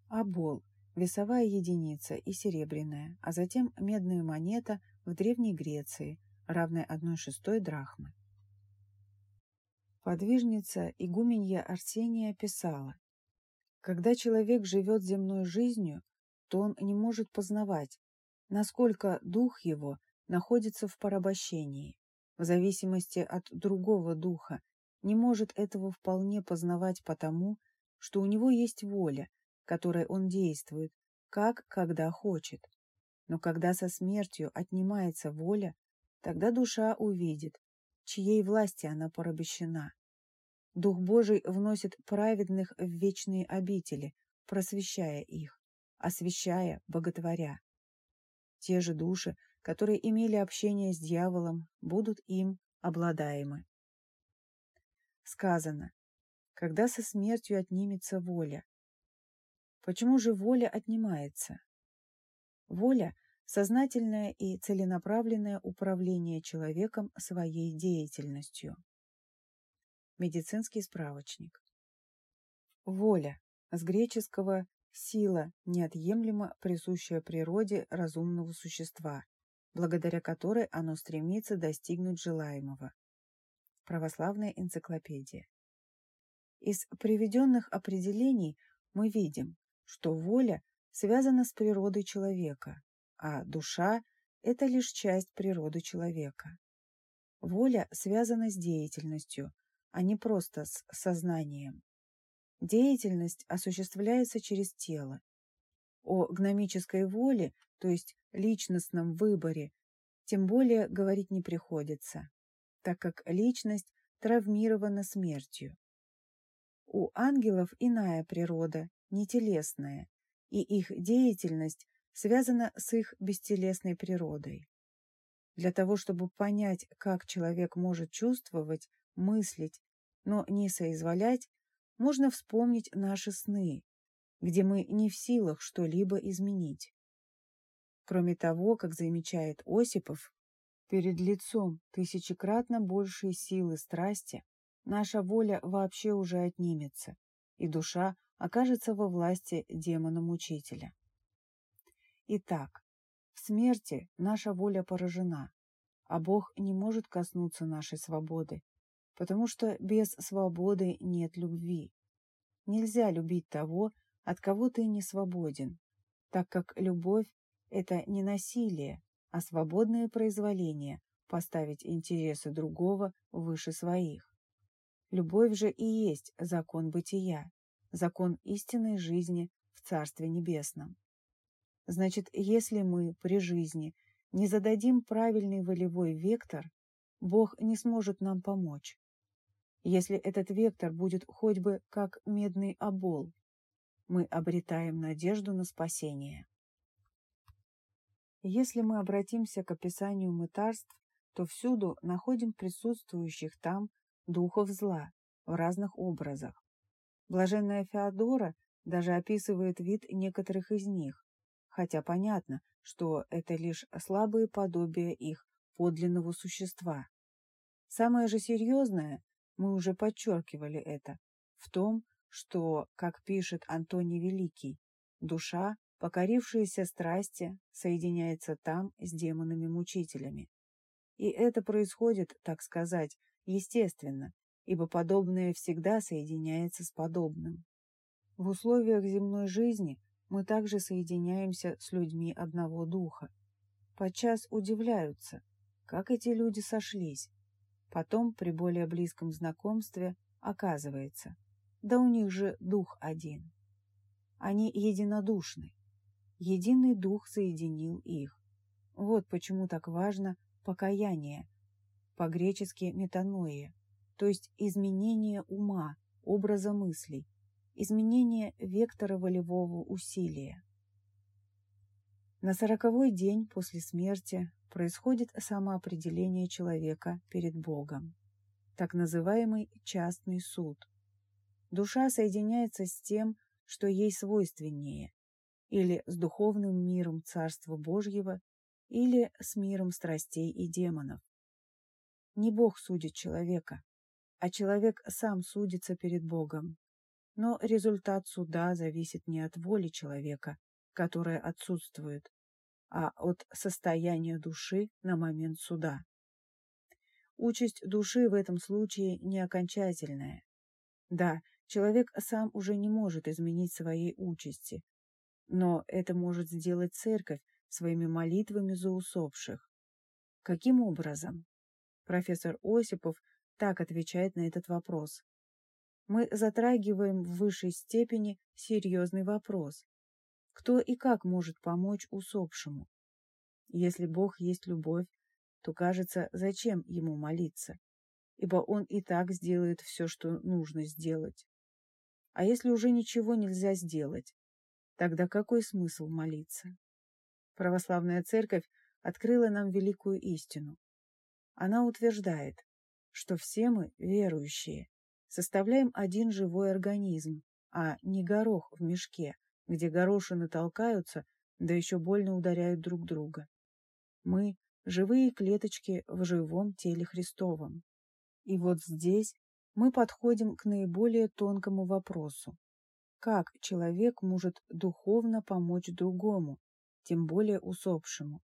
Абол – весовая единица и серебряная, а затем медная монета в Древней Греции, равная 1 шестой драхмы. Подвижница игуменья Арсения писала, «Когда человек живет земной жизнью, то он не может познавать, насколько дух его находится в порабощении, в зависимости от другого духа, не может этого вполне познавать потому, что у него есть воля, которой он действует, как, когда хочет. Но когда со смертью отнимается воля, тогда душа увидит, чьей власти она порабощена. Дух Божий вносит праведных в вечные обители, просвещая их, освещая, боготворя. Те же души, которые имели общение с дьяволом, будут им обладаемы. Сказано, когда со смертью отнимется воля. Почему же воля отнимается? Воля – сознательное и целенаправленное управление человеком своей деятельностью. Медицинский справочник. Воля с греческого Сила неотъемлемо присущая природе разумного существа, благодаря которой оно стремится достигнуть желаемого. Православная энциклопедия. Из приведенных определений мы видим, что воля связана с природой человека, а душа – это лишь часть природы человека. Воля связана с деятельностью, а не просто с сознанием. Деятельность осуществляется через тело. О гномической воле, то есть личностном выборе, тем более говорить не приходится, так как личность травмирована смертью. У ангелов иная природа, нетелесная, и их деятельность связана с их бестелесной природой. Для того, чтобы понять, как человек может чувствовать, мыслить, но не соизволять, можно вспомнить наши сны, где мы не в силах что-либо изменить. Кроме того, как замечает Осипов, перед лицом тысячекратно большей силы страсти наша воля вообще уже отнимется, и душа окажется во власти демона-мучителя. Итак, в смерти наша воля поражена, а Бог не может коснуться нашей свободы, потому что без свободы нет любви. Нельзя любить того, от кого ты не свободен, так как любовь – это не насилие, а свободное произволение поставить интересы другого выше своих. Любовь же и есть закон бытия, закон истинной жизни в Царстве Небесном. Значит, если мы при жизни не зададим правильный волевой вектор, Бог не сможет нам помочь если этот вектор будет хоть бы как медный обол. Мы обретаем надежду на спасение. Если мы обратимся к описанию мытарств, то всюду находим присутствующих там духов зла в разных образах. Блаженная Феодора даже описывает вид некоторых из них, хотя понятно, что это лишь слабые подобия их подлинного существа. Самое же серьезное, мы уже подчеркивали это, в том, что, как пишет Антоний Великий, душа, покорившаяся страсти, соединяется там с демонами-мучителями. И это происходит, так сказать, естественно, ибо подобное всегда соединяется с подобным. В условиях земной жизни мы также соединяемся с людьми одного духа. Подчас удивляются, как эти люди сошлись. Потом, при более близком знакомстве, оказывается, да у них же дух один. Они единодушны. Единый дух соединил их. Вот почему так важно покаяние, по-гречески метаноия, то есть изменение ума, образа мыслей, изменение вектора волевого усилия. На сороковой день после смерти происходит самоопределение человека перед Богом, так называемый частный суд. Душа соединяется с тем, что ей свойственнее, или с духовным миром Царства Божьего, или с миром страстей и демонов. Не Бог судит человека, а человек сам судится перед Богом. Но результат суда зависит не от воли человека, которая отсутствует, а от состояния души на момент суда. Участь души в этом случае не окончательная. Да, человек сам уже не может изменить своей участи, но это может сделать церковь своими молитвами за усопших. Каким образом? Профессор Осипов так отвечает на этот вопрос. Мы затрагиваем в высшей степени серьезный вопрос. Кто и как может помочь усопшему? Если Бог есть любовь, то, кажется, зачем ему молиться? Ибо он и так сделает все, что нужно сделать. А если уже ничего нельзя сделать, тогда какой смысл молиться? Православная церковь открыла нам великую истину. Она утверждает, что все мы, верующие, составляем один живой организм, а не горох в мешке, где горошины толкаются, да еще больно ударяют друг друга. Мы – живые клеточки в живом теле Христовом. И вот здесь мы подходим к наиболее тонкому вопросу. Как человек может духовно помочь другому, тем более усопшему?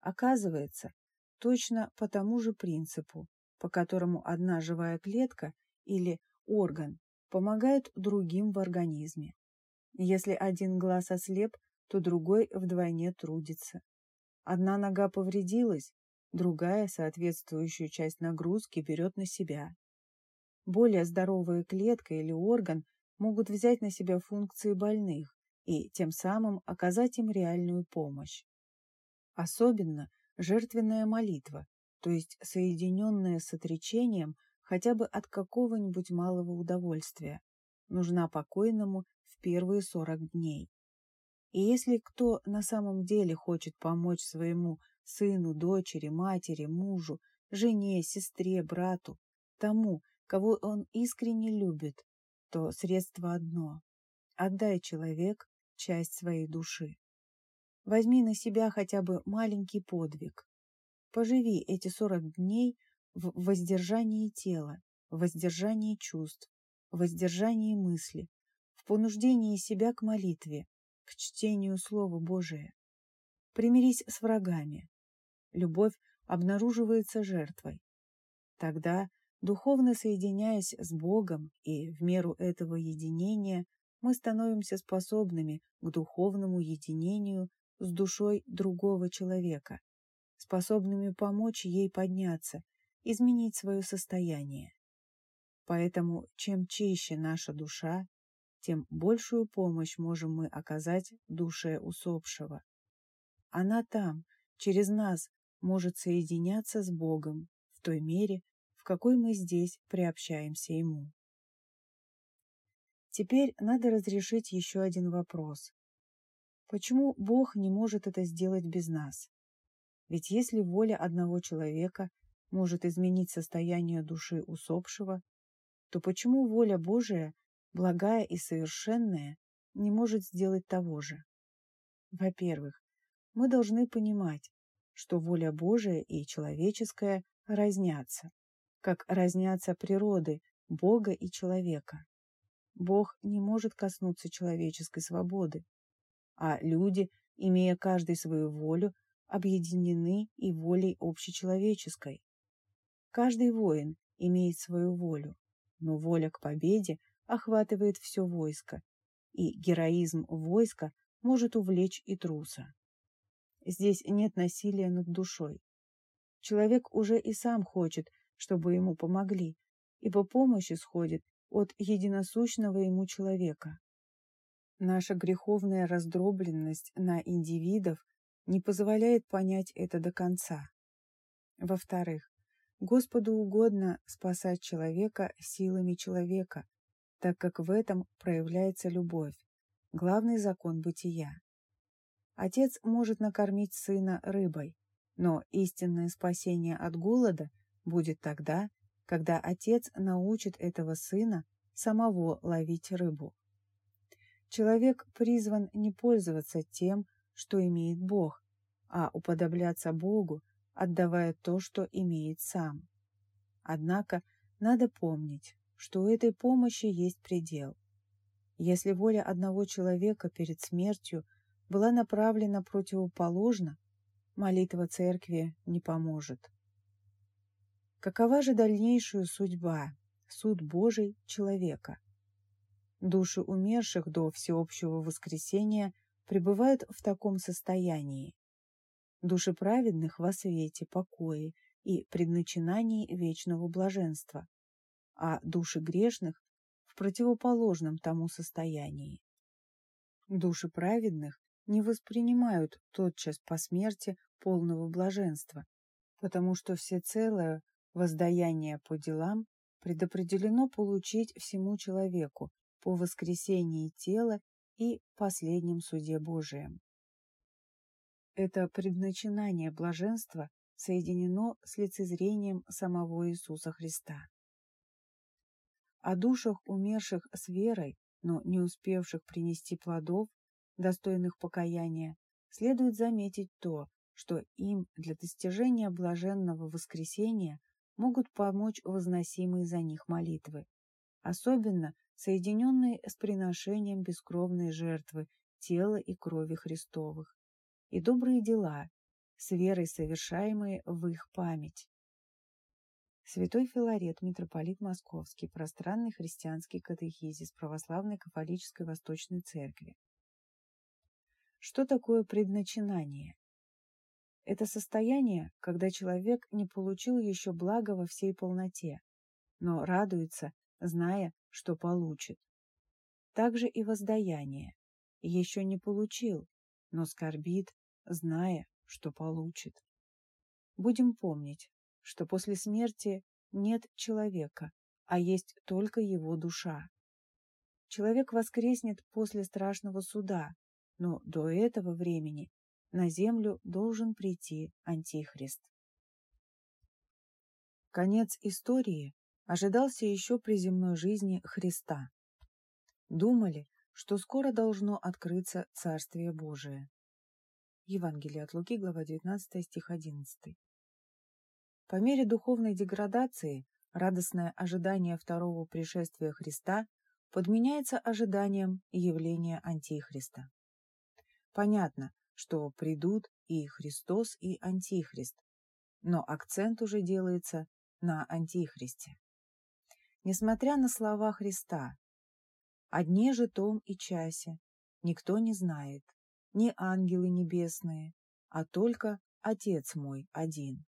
Оказывается, точно по тому же принципу, по которому одна живая клетка или орган помогает другим в организме. Если один глаз ослеп, то другой вдвойне трудится. Одна нога повредилась, другая соответствующую часть нагрузки берет на себя. Более здоровая клетка или орган могут взять на себя функции больных и тем самым оказать им реальную помощь. Особенно жертвенная молитва, то есть соединенная с отречением хотя бы от какого-нибудь малого удовольствия, нужна покойному в первые сорок дней. И если кто на самом деле хочет помочь своему сыну, дочери, матери, мужу, жене, сестре, брату, тому, кого он искренне любит, то средство одно – отдай человек часть своей души. Возьми на себя хотя бы маленький подвиг. Поживи эти сорок дней в воздержании тела, в воздержании чувств, в воздержании мысли, в понуждении себя к молитве, к чтению Слова Божия. Примирись с врагами. Любовь обнаруживается жертвой. Тогда Духовно соединяясь с Богом и в меру этого единения, мы становимся способными к духовному единению с душой другого человека, способными помочь ей подняться, изменить свое состояние. Поэтому чем чище наша душа, тем большую помощь можем мы оказать душе усопшего. Она там, через нас, может соединяться с Богом в той мере, в какой мы здесь приобщаемся Ему. Теперь надо разрешить еще один вопрос. Почему Бог не может это сделать без нас? Ведь если воля одного человека может изменить состояние души усопшего, то почему воля Божия, благая и совершенная, не может сделать того же? Во-первых, мы должны понимать, что воля Божия и человеческая разнятся, как разнятся природы Бога и человека. Бог не может коснуться человеческой свободы, а люди, имея каждый свою волю, объединены и волей общечеловеческой. Каждый воин имеет свою волю, но воля к победе охватывает все войско, и героизм войска может увлечь и труса. Здесь нет насилия над душой. Человек уже и сам хочет, чтобы ему помогли, ибо помощь исходит от единосущного ему человека. Наша греховная раздробленность на индивидов не позволяет понять это до конца. Во-вторых, Господу угодно спасать человека силами человека, так как в этом проявляется любовь, главный закон бытия. Отец может накормить сына рыбой, но истинное спасение от голода будет тогда, когда отец научит этого сына самого ловить рыбу. Человек призван не пользоваться тем, что имеет Бог, а уподобляться Богу, отдавая то, что имеет сам. Однако надо помнить, что у этой помощи есть предел. Если воля одного человека перед смертью была направлена противоположно, молитва церкви не поможет. Какова же дальнейшая судьба, суд Божий человека? Души умерших до всеобщего воскресения пребывают в таком состоянии. Души праведных во свете, покое и предначинании вечного блаженства, а души грешных в противоположном тому состоянии. Души праведных не воспринимают тотчас по смерти полного блаженства, потому что всецелое воздаяние по делам предопределено получить всему человеку по воскресении тела и последнем суде Божием. Это предначинание блаженства соединено с лицезрением самого Иисуса Христа. О душах, умерших с верой, но не успевших принести плодов, достойных покаяния, следует заметить то, что им для достижения блаженного воскресения могут помочь возносимые за них молитвы, особенно соединенные с приношением бескровной жертвы тела и крови Христовых, и добрые дела, с верой совершаемые в их память. Святой Филарет, митрополит Московский, пространный христианский катехизис Православной католической Восточной Церкви. Что такое предначинание? Это состояние, когда человек не получил еще блага во всей полноте, но радуется, зная, что получит. Также и воздаяние. Еще не получил, но скорбит, зная, что получит. Будем помнить, что после смерти нет человека, а есть только его душа. Человек воскреснет после страшного суда, но до этого времени на землю должен прийти Антихрист. Конец истории ожидался еще при земной жизни Христа. Думали, что скоро должно открыться Царствие Божие. Евангелие от Луки, глава 19, стих 11. По мере духовной деградации радостное ожидание второго пришествия Христа подменяется ожиданием явления Антихриста. Понятно, что придут и Христос, и Антихрист, но акцент уже делается на Антихристе. Несмотря на слова Христа, «О же том и часе никто не знает, ни ангелы небесные, а только Отец мой один».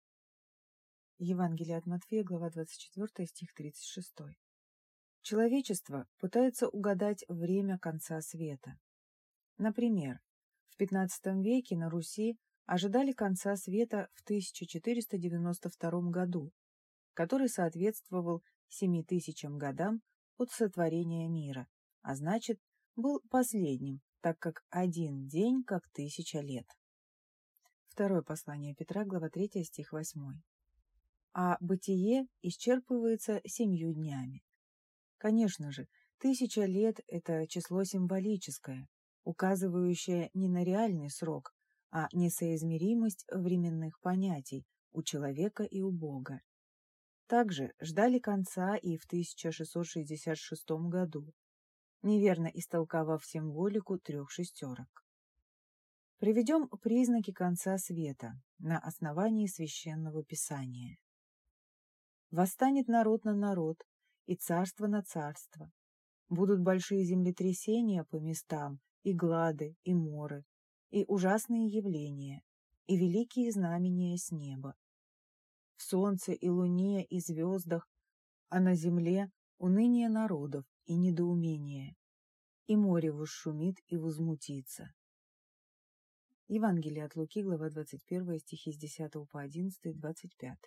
Евангелие от Матфея, глава 24, стих 36. Человечество пытается угадать время конца света. Например, в XV веке на Руси ожидали конца света в 1492 году, который соответствовал 7000 годам от сотворения мира, а значит, был последним так как один день как тысяча лет. Второе послание Петра, глава 3, стих 8. А бытие исчерпывается семью днями. Конечно же, тысяча лет – это число символическое, указывающее не на реальный срок, а несоизмеримость временных понятий у человека и у Бога. Также ждали конца и в 1666 году, неверно истолковав символику трех шестерок. Приведем признаки конца света на основании священного писания. Восстанет народ на народ и царство на царство. Будут большие землетрясения по местам, и глады, и моры, и ужасные явления, и великие знамения с неба. В солнце и луне и звездах, а на земле уныние народов и недоумение, и море возшумит и возмутится. Евангелие от Луки, глава 21, стихи с 10 по 11, 25.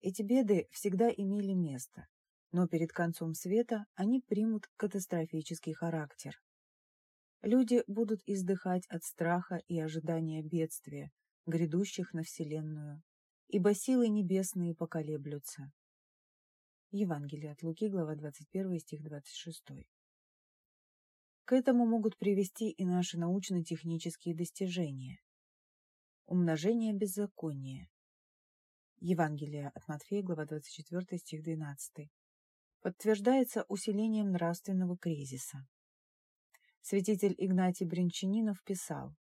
Эти беды всегда имели место, но перед концом света они примут катастрофический характер. Люди будут издыхать от страха и ожидания бедствия, грядущих на Вселенную, ибо силы небесные поколеблются. Евангелие от Луки, глава 21, стих 26. К этому могут привести и наши научно-технические достижения. Умножение беззакония. Евангелие от Матфея, глава 24, стих 12. Подтверждается усилением нравственного кризиса. Святитель Игнатий Бринчанинов писал,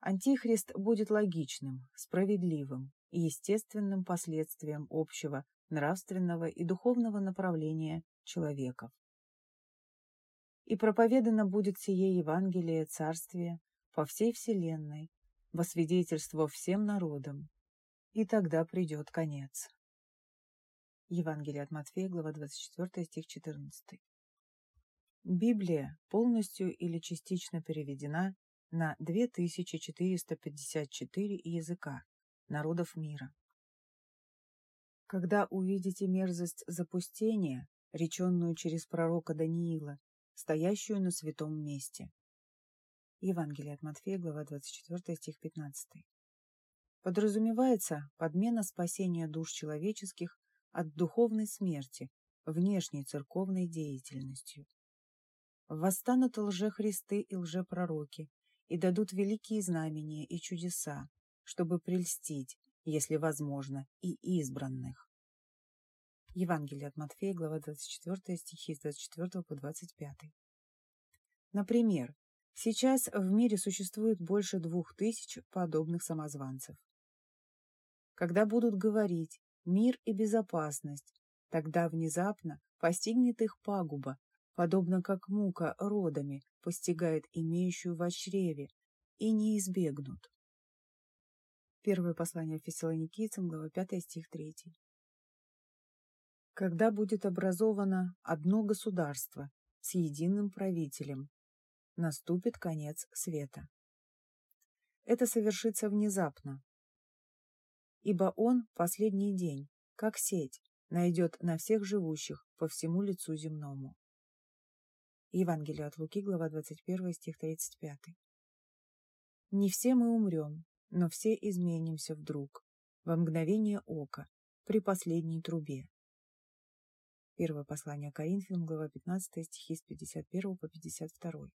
«Антихрист будет логичным, справедливым и естественным последствием общего нравственного и духовного направления человеков и проповедано будет сие Евангелие Царствия по всей вселенной, во свидетельство всем народам, и тогда придет конец. Евангелие от Матфея, глава 24, стих 14. Библия полностью или частично переведена на 2454 языка народов мира. Когда увидите мерзость запустения, реченную через пророка Даниила, стоящую на святом месте. Евангелие от Матфея, глава 24, стих 15. Подразумевается подмена спасения душ человеческих от духовной смерти внешней церковной деятельностью. Восстанут лжехристы и лжепророки и дадут великие знамения и чудеса, чтобы прельстить, если возможно, и избранных. Евангелие от Матфея, глава 24, стихи с 24 по 25. Например, сейчас в мире существует больше двух тысяч подобных самозванцев. Когда будут говорить «мир и безопасность», тогда внезапно постигнет их пагуба, подобно как мука родами постигает имеющую в чреве, и не избегнут. Первое послание Фессалоникийцам, глава 5, стих 3 когда будет образовано одно государство с единым правителем, наступит конец света. Это совершится внезапно, ибо он последний день, как сеть, найдет на всех живущих по всему лицу земному. Евангелие от Луки, глава 21, стих 35. Не все мы умрем, но все изменимся вдруг, во мгновение ока, при последней трубе. Первое послание Коринфянам, глава 15, стихи с 51 по 52.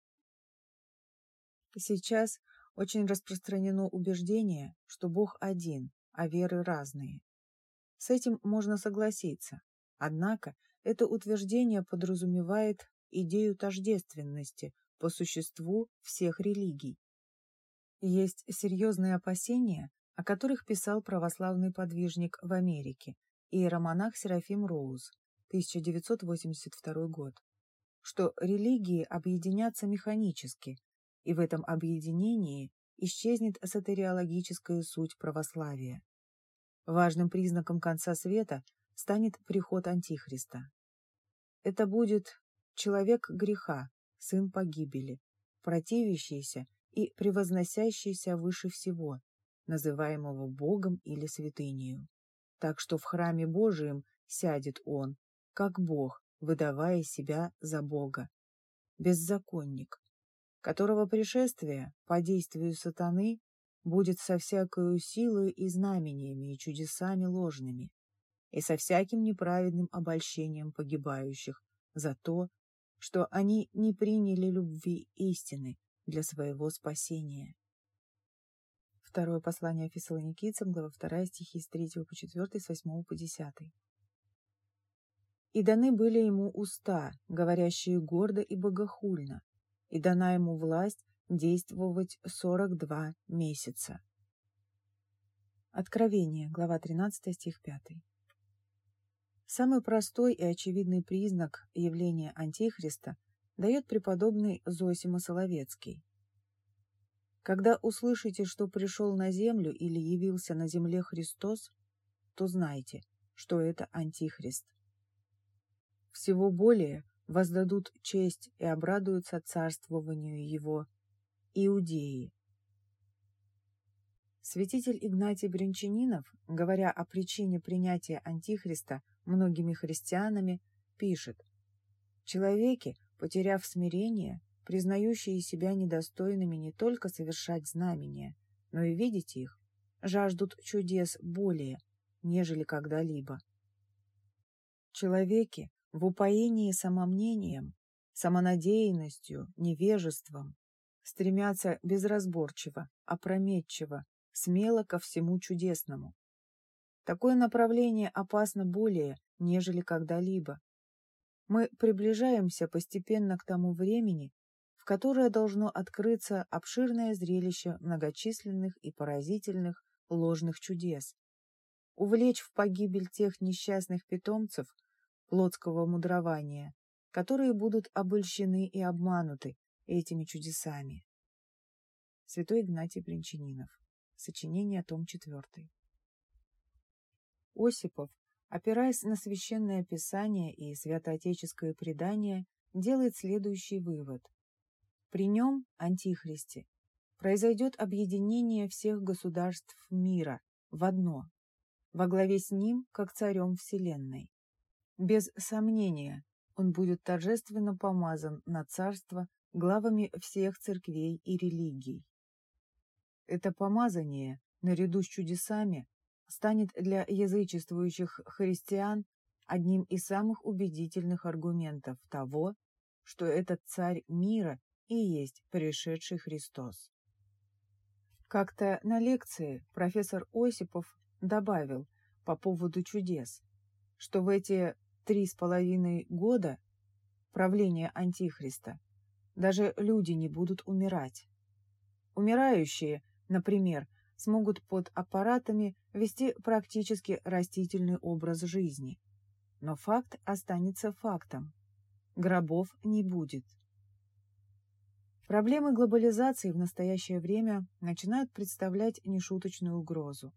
Сейчас очень распространено убеждение, что Бог один, а веры разные. С этим можно согласиться, однако это утверждение подразумевает идею тождественности по существу всех религий. Есть серьезные опасения, о которых писал православный подвижник в Америке, иеромонах Серафим Роуз, 1982 год, что религии объединятся механически, и в этом объединении исчезнет сатериологическая суть православия. Важным признаком конца света станет приход Антихриста. Это будет человек греха, сын погибели, противящийся и превозносящийся выше всего, называемого Богом или святынею. Так что в храме Божием сядет он, как Бог, выдавая себя за Бога. Беззаконник, которого пришествие по действию сатаны будет со всякою силой и знамениями и чудесами ложными, и со всяким неправедным обольщением погибающих за то, что они не приняли любви истины для своего спасения. Второе послание Фессалоникийцам, глава 2, стихи с 3 по 4, с 8 по 10. «И даны были ему уста, говорящие гордо и богохульно, и дана ему власть действовать 42 месяца». Откровение, глава 13, стих 5. Самый простой и очевидный признак явления Антихриста дает преподобный Зосима Соловецкий. Когда услышите, что пришел на землю или явился на земле Христос, то знайте, что это Антихрист. Всего более воздадут честь и обрадуются царствованию его иудеи. Святитель Игнатий Брянчанинов, говоря о причине принятия Антихриста многими христианами, пишет «Человеки, потеряв смирение, признающие себя недостойными не только совершать знамения, но и видеть их, жаждут чудес более, нежели когда-либо. Человеки в упоении самомнением, самонадеянностью, невежеством стремятся безразборчиво, опрометчиво, смело ко всему чудесному. Такое направление опасно более, нежели когда-либо. Мы приближаемся постепенно к тому времени, которое должно открыться обширное зрелище многочисленных и поразительных ложных чудес, увлечь в погибель тех несчастных питомцев плотского мудрования, которые будут обольщены и обмануты этими чудесами. Святой Игнатий Бринчанинов. Сочинение, том 4. Осипов, опираясь на священное писание и святоотеческое предание, делает следующий вывод. При нем, Антихристе, произойдет объединение всех государств мира в одно, во главе с ним, как царем Вселенной. Без сомнения, он будет торжественно помазан на царство главами всех церквей и религий. Это помазание, наряду с чудесами, станет для язычествующих христиан одним из самых убедительных аргументов того, что этот царь мира и есть пришедший Христос. Как-то на лекции профессор Осипов добавил по поводу чудес, что в эти три с половиной года правления Антихриста даже люди не будут умирать. Умирающие, например, смогут под аппаратами вести практически растительный образ жизни. Но факт останется фактом. Гробов не будет. Проблемы глобализации в настоящее время начинают представлять нешуточную угрозу.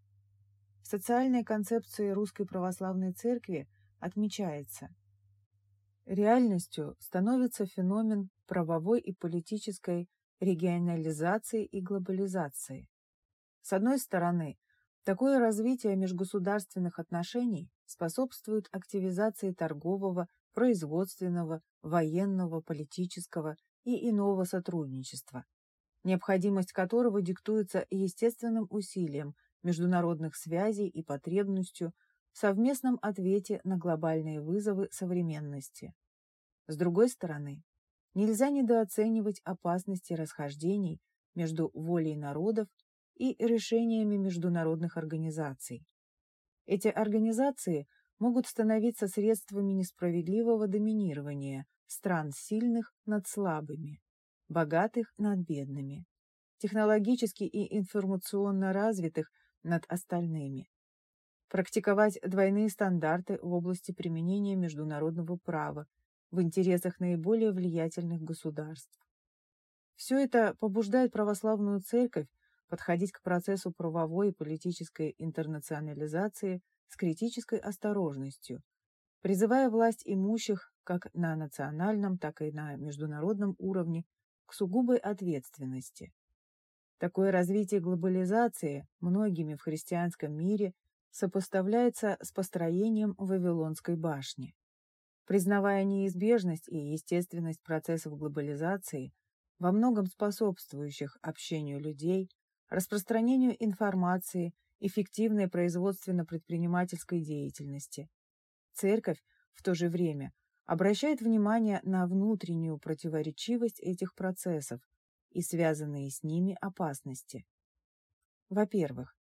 В социальной концепции Русской Православной Церкви отмечается Реальностью становится феномен правовой и политической регионализации и глобализации. С одной стороны, такое развитие межгосударственных отношений способствует активизации торгового, производственного, военного, политического и иного сотрудничества, необходимость которого диктуется естественным усилием международных связей и потребностью в совместном ответе на глобальные вызовы современности. С другой стороны, нельзя недооценивать опасности расхождений между волей народов и решениями международных организаций. Эти организации могут становиться средствами несправедливого доминирования стран сильных над слабыми, богатых над бедными, технологически и информационно развитых над остальными. Практиковать двойные стандарты в области применения международного права в интересах наиболее влиятельных государств. Все это побуждает православную церковь подходить к процессу правовой и политической интернационализации с критической осторожностью, призывая власть имущих как на национальном, так и на международном уровне к сугубой ответственности. Такое развитие глобализации многими в христианском мире сопоставляется с построением Вавилонской башни. Признавая неизбежность и естественность процессов глобализации, во многом способствующих общению людей, распространению информации, эффективной производственно-предпринимательской деятельности. Церковь в то же время обращает внимание на внутреннюю противоречивость этих процессов и связанные с ними опасности. Во-первых,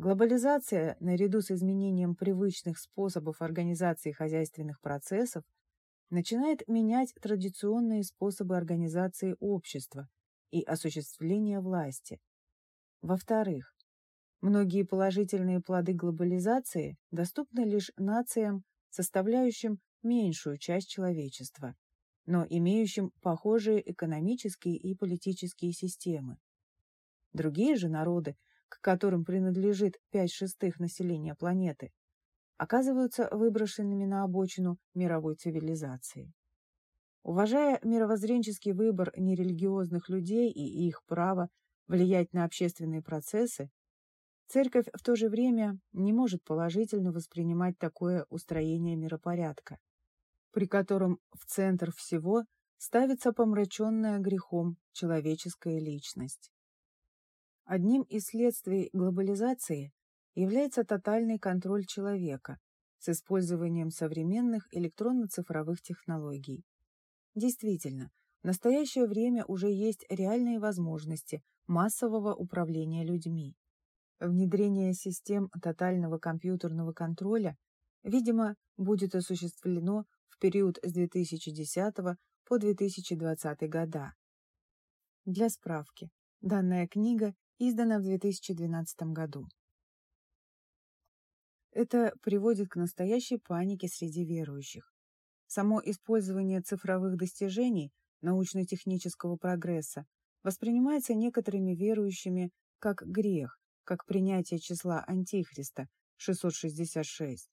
глобализация, наряду с изменением привычных способов организации хозяйственных процессов, начинает менять традиционные способы организации общества и осуществления власти. Во-вторых, многие положительные плоды глобализации доступны лишь нациям, составляющим меньшую часть человечества, но имеющим похожие экономические и политические системы. Другие же народы, к которым принадлежит 5 шестых населения планеты, оказываются выброшенными на обочину мировой цивилизации. Уважая мировоззренческий выбор нерелигиозных людей и их право влиять на общественные процессы, церковь в то же время не может положительно воспринимать такое устроение миропорядка, при котором в центр всего ставится помраченная грехом человеческая личность. Одним из следствий глобализации является тотальный контроль человека с использованием современных электронно-цифровых технологий. Действительно, в настоящее время уже есть реальные возможности массового управления людьми. Внедрение систем тотального компьютерного контроля, видимо, будет осуществлено в период с 2010 по 2020 года. Для справки, данная книга издана в 2012 году. Это приводит к настоящей панике среди верующих. Само использование цифровых достижений научно-технического прогресса воспринимается некоторыми верующими как грех, как принятие числа Антихриста 666.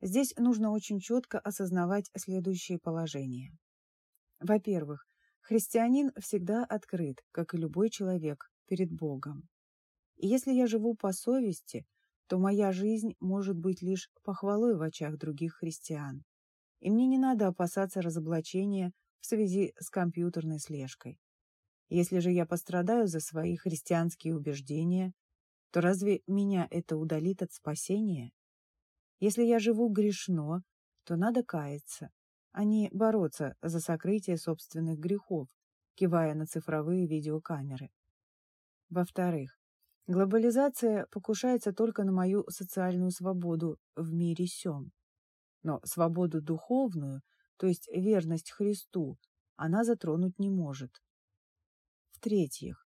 Здесь нужно очень четко осознавать следующие положения. Во-первых, христианин всегда открыт, как и любой человек, перед Богом. И если я живу по совести, то моя жизнь может быть лишь похвалой в очах других христиан. И мне не надо опасаться разоблачения в связи с компьютерной слежкой. Если же я пострадаю за свои христианские убеждения, то разве меня это удалит от спасения? Если я живу грешно, то надо каяться, а не бороться за сокрытие собственных грехов, кивая на цифровые видеокамеры. Во-вторых, глобализация покушается только на мою социальную свободу в мире сём. Но свободу духовную, то есть верность Христу, она затронуть не может. В-третьих,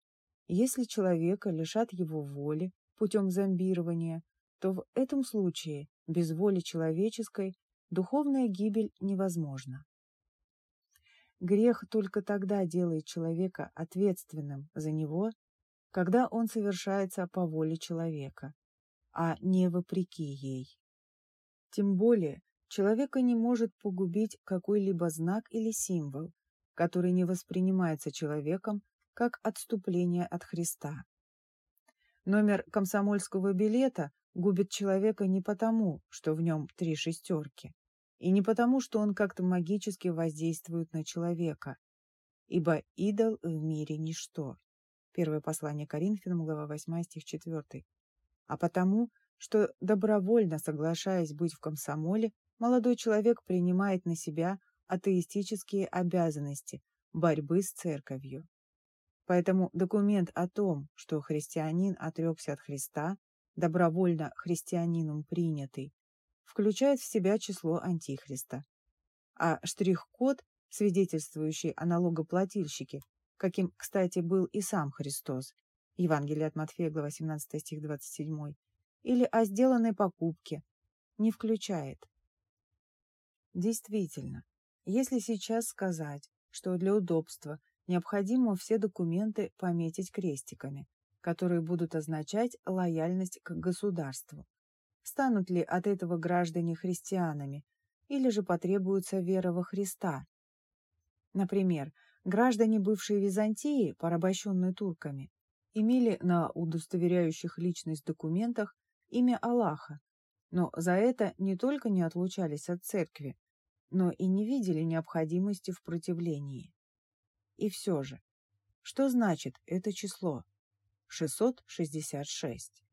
если человека лишат его воли путем зомбирования, то в этом случае без воли человеческой духовная гибель невозможна. Грех только тогда делает человека ответственным за него когда он совершается по воле человека, а не вопреки ей. Тем более, человека не может погубить какой-либо знак или символ, который не воспринимается человеком как отступление от Христа. Номер комсомольского билета губит человека не потому, что в нем три шестерки, и не потому, что он как-то магически воздействует на человека, ибо идол в мире ничто. Первое послание Коринфянам, глава 8, стих 4. А потому, что добровольно соглашаясь быть в комсомоле, молодой человек принимает на себя атеистические обязанности борьбы с церковью. Поэтому документ о том, что христианин отрекся от Христа, добровольно христианином принятый, включает в себя число Антихриста. А штрих-код, свидетельствующий о налогоплательщике, каким, кстати, был и сам Христос, Евангелие от Матфея, глава 17 стих 27, или о сделанной покупке, не включает. Действительно, если сейчас сказать, что для удобства необходимо все документы пометить крестиками, которые будут означать лояльность к государству, станут ли от этого граждане христианами или же потребуется вера во Христа? Например, Граждане бывшей Византии, порабощенные турками, имели на удостоверяющих личность документах имя Аллаха, но за это не только не отлучались от церкви, но и не видели необходимости в противлении. И все же, Что значит это число? 666.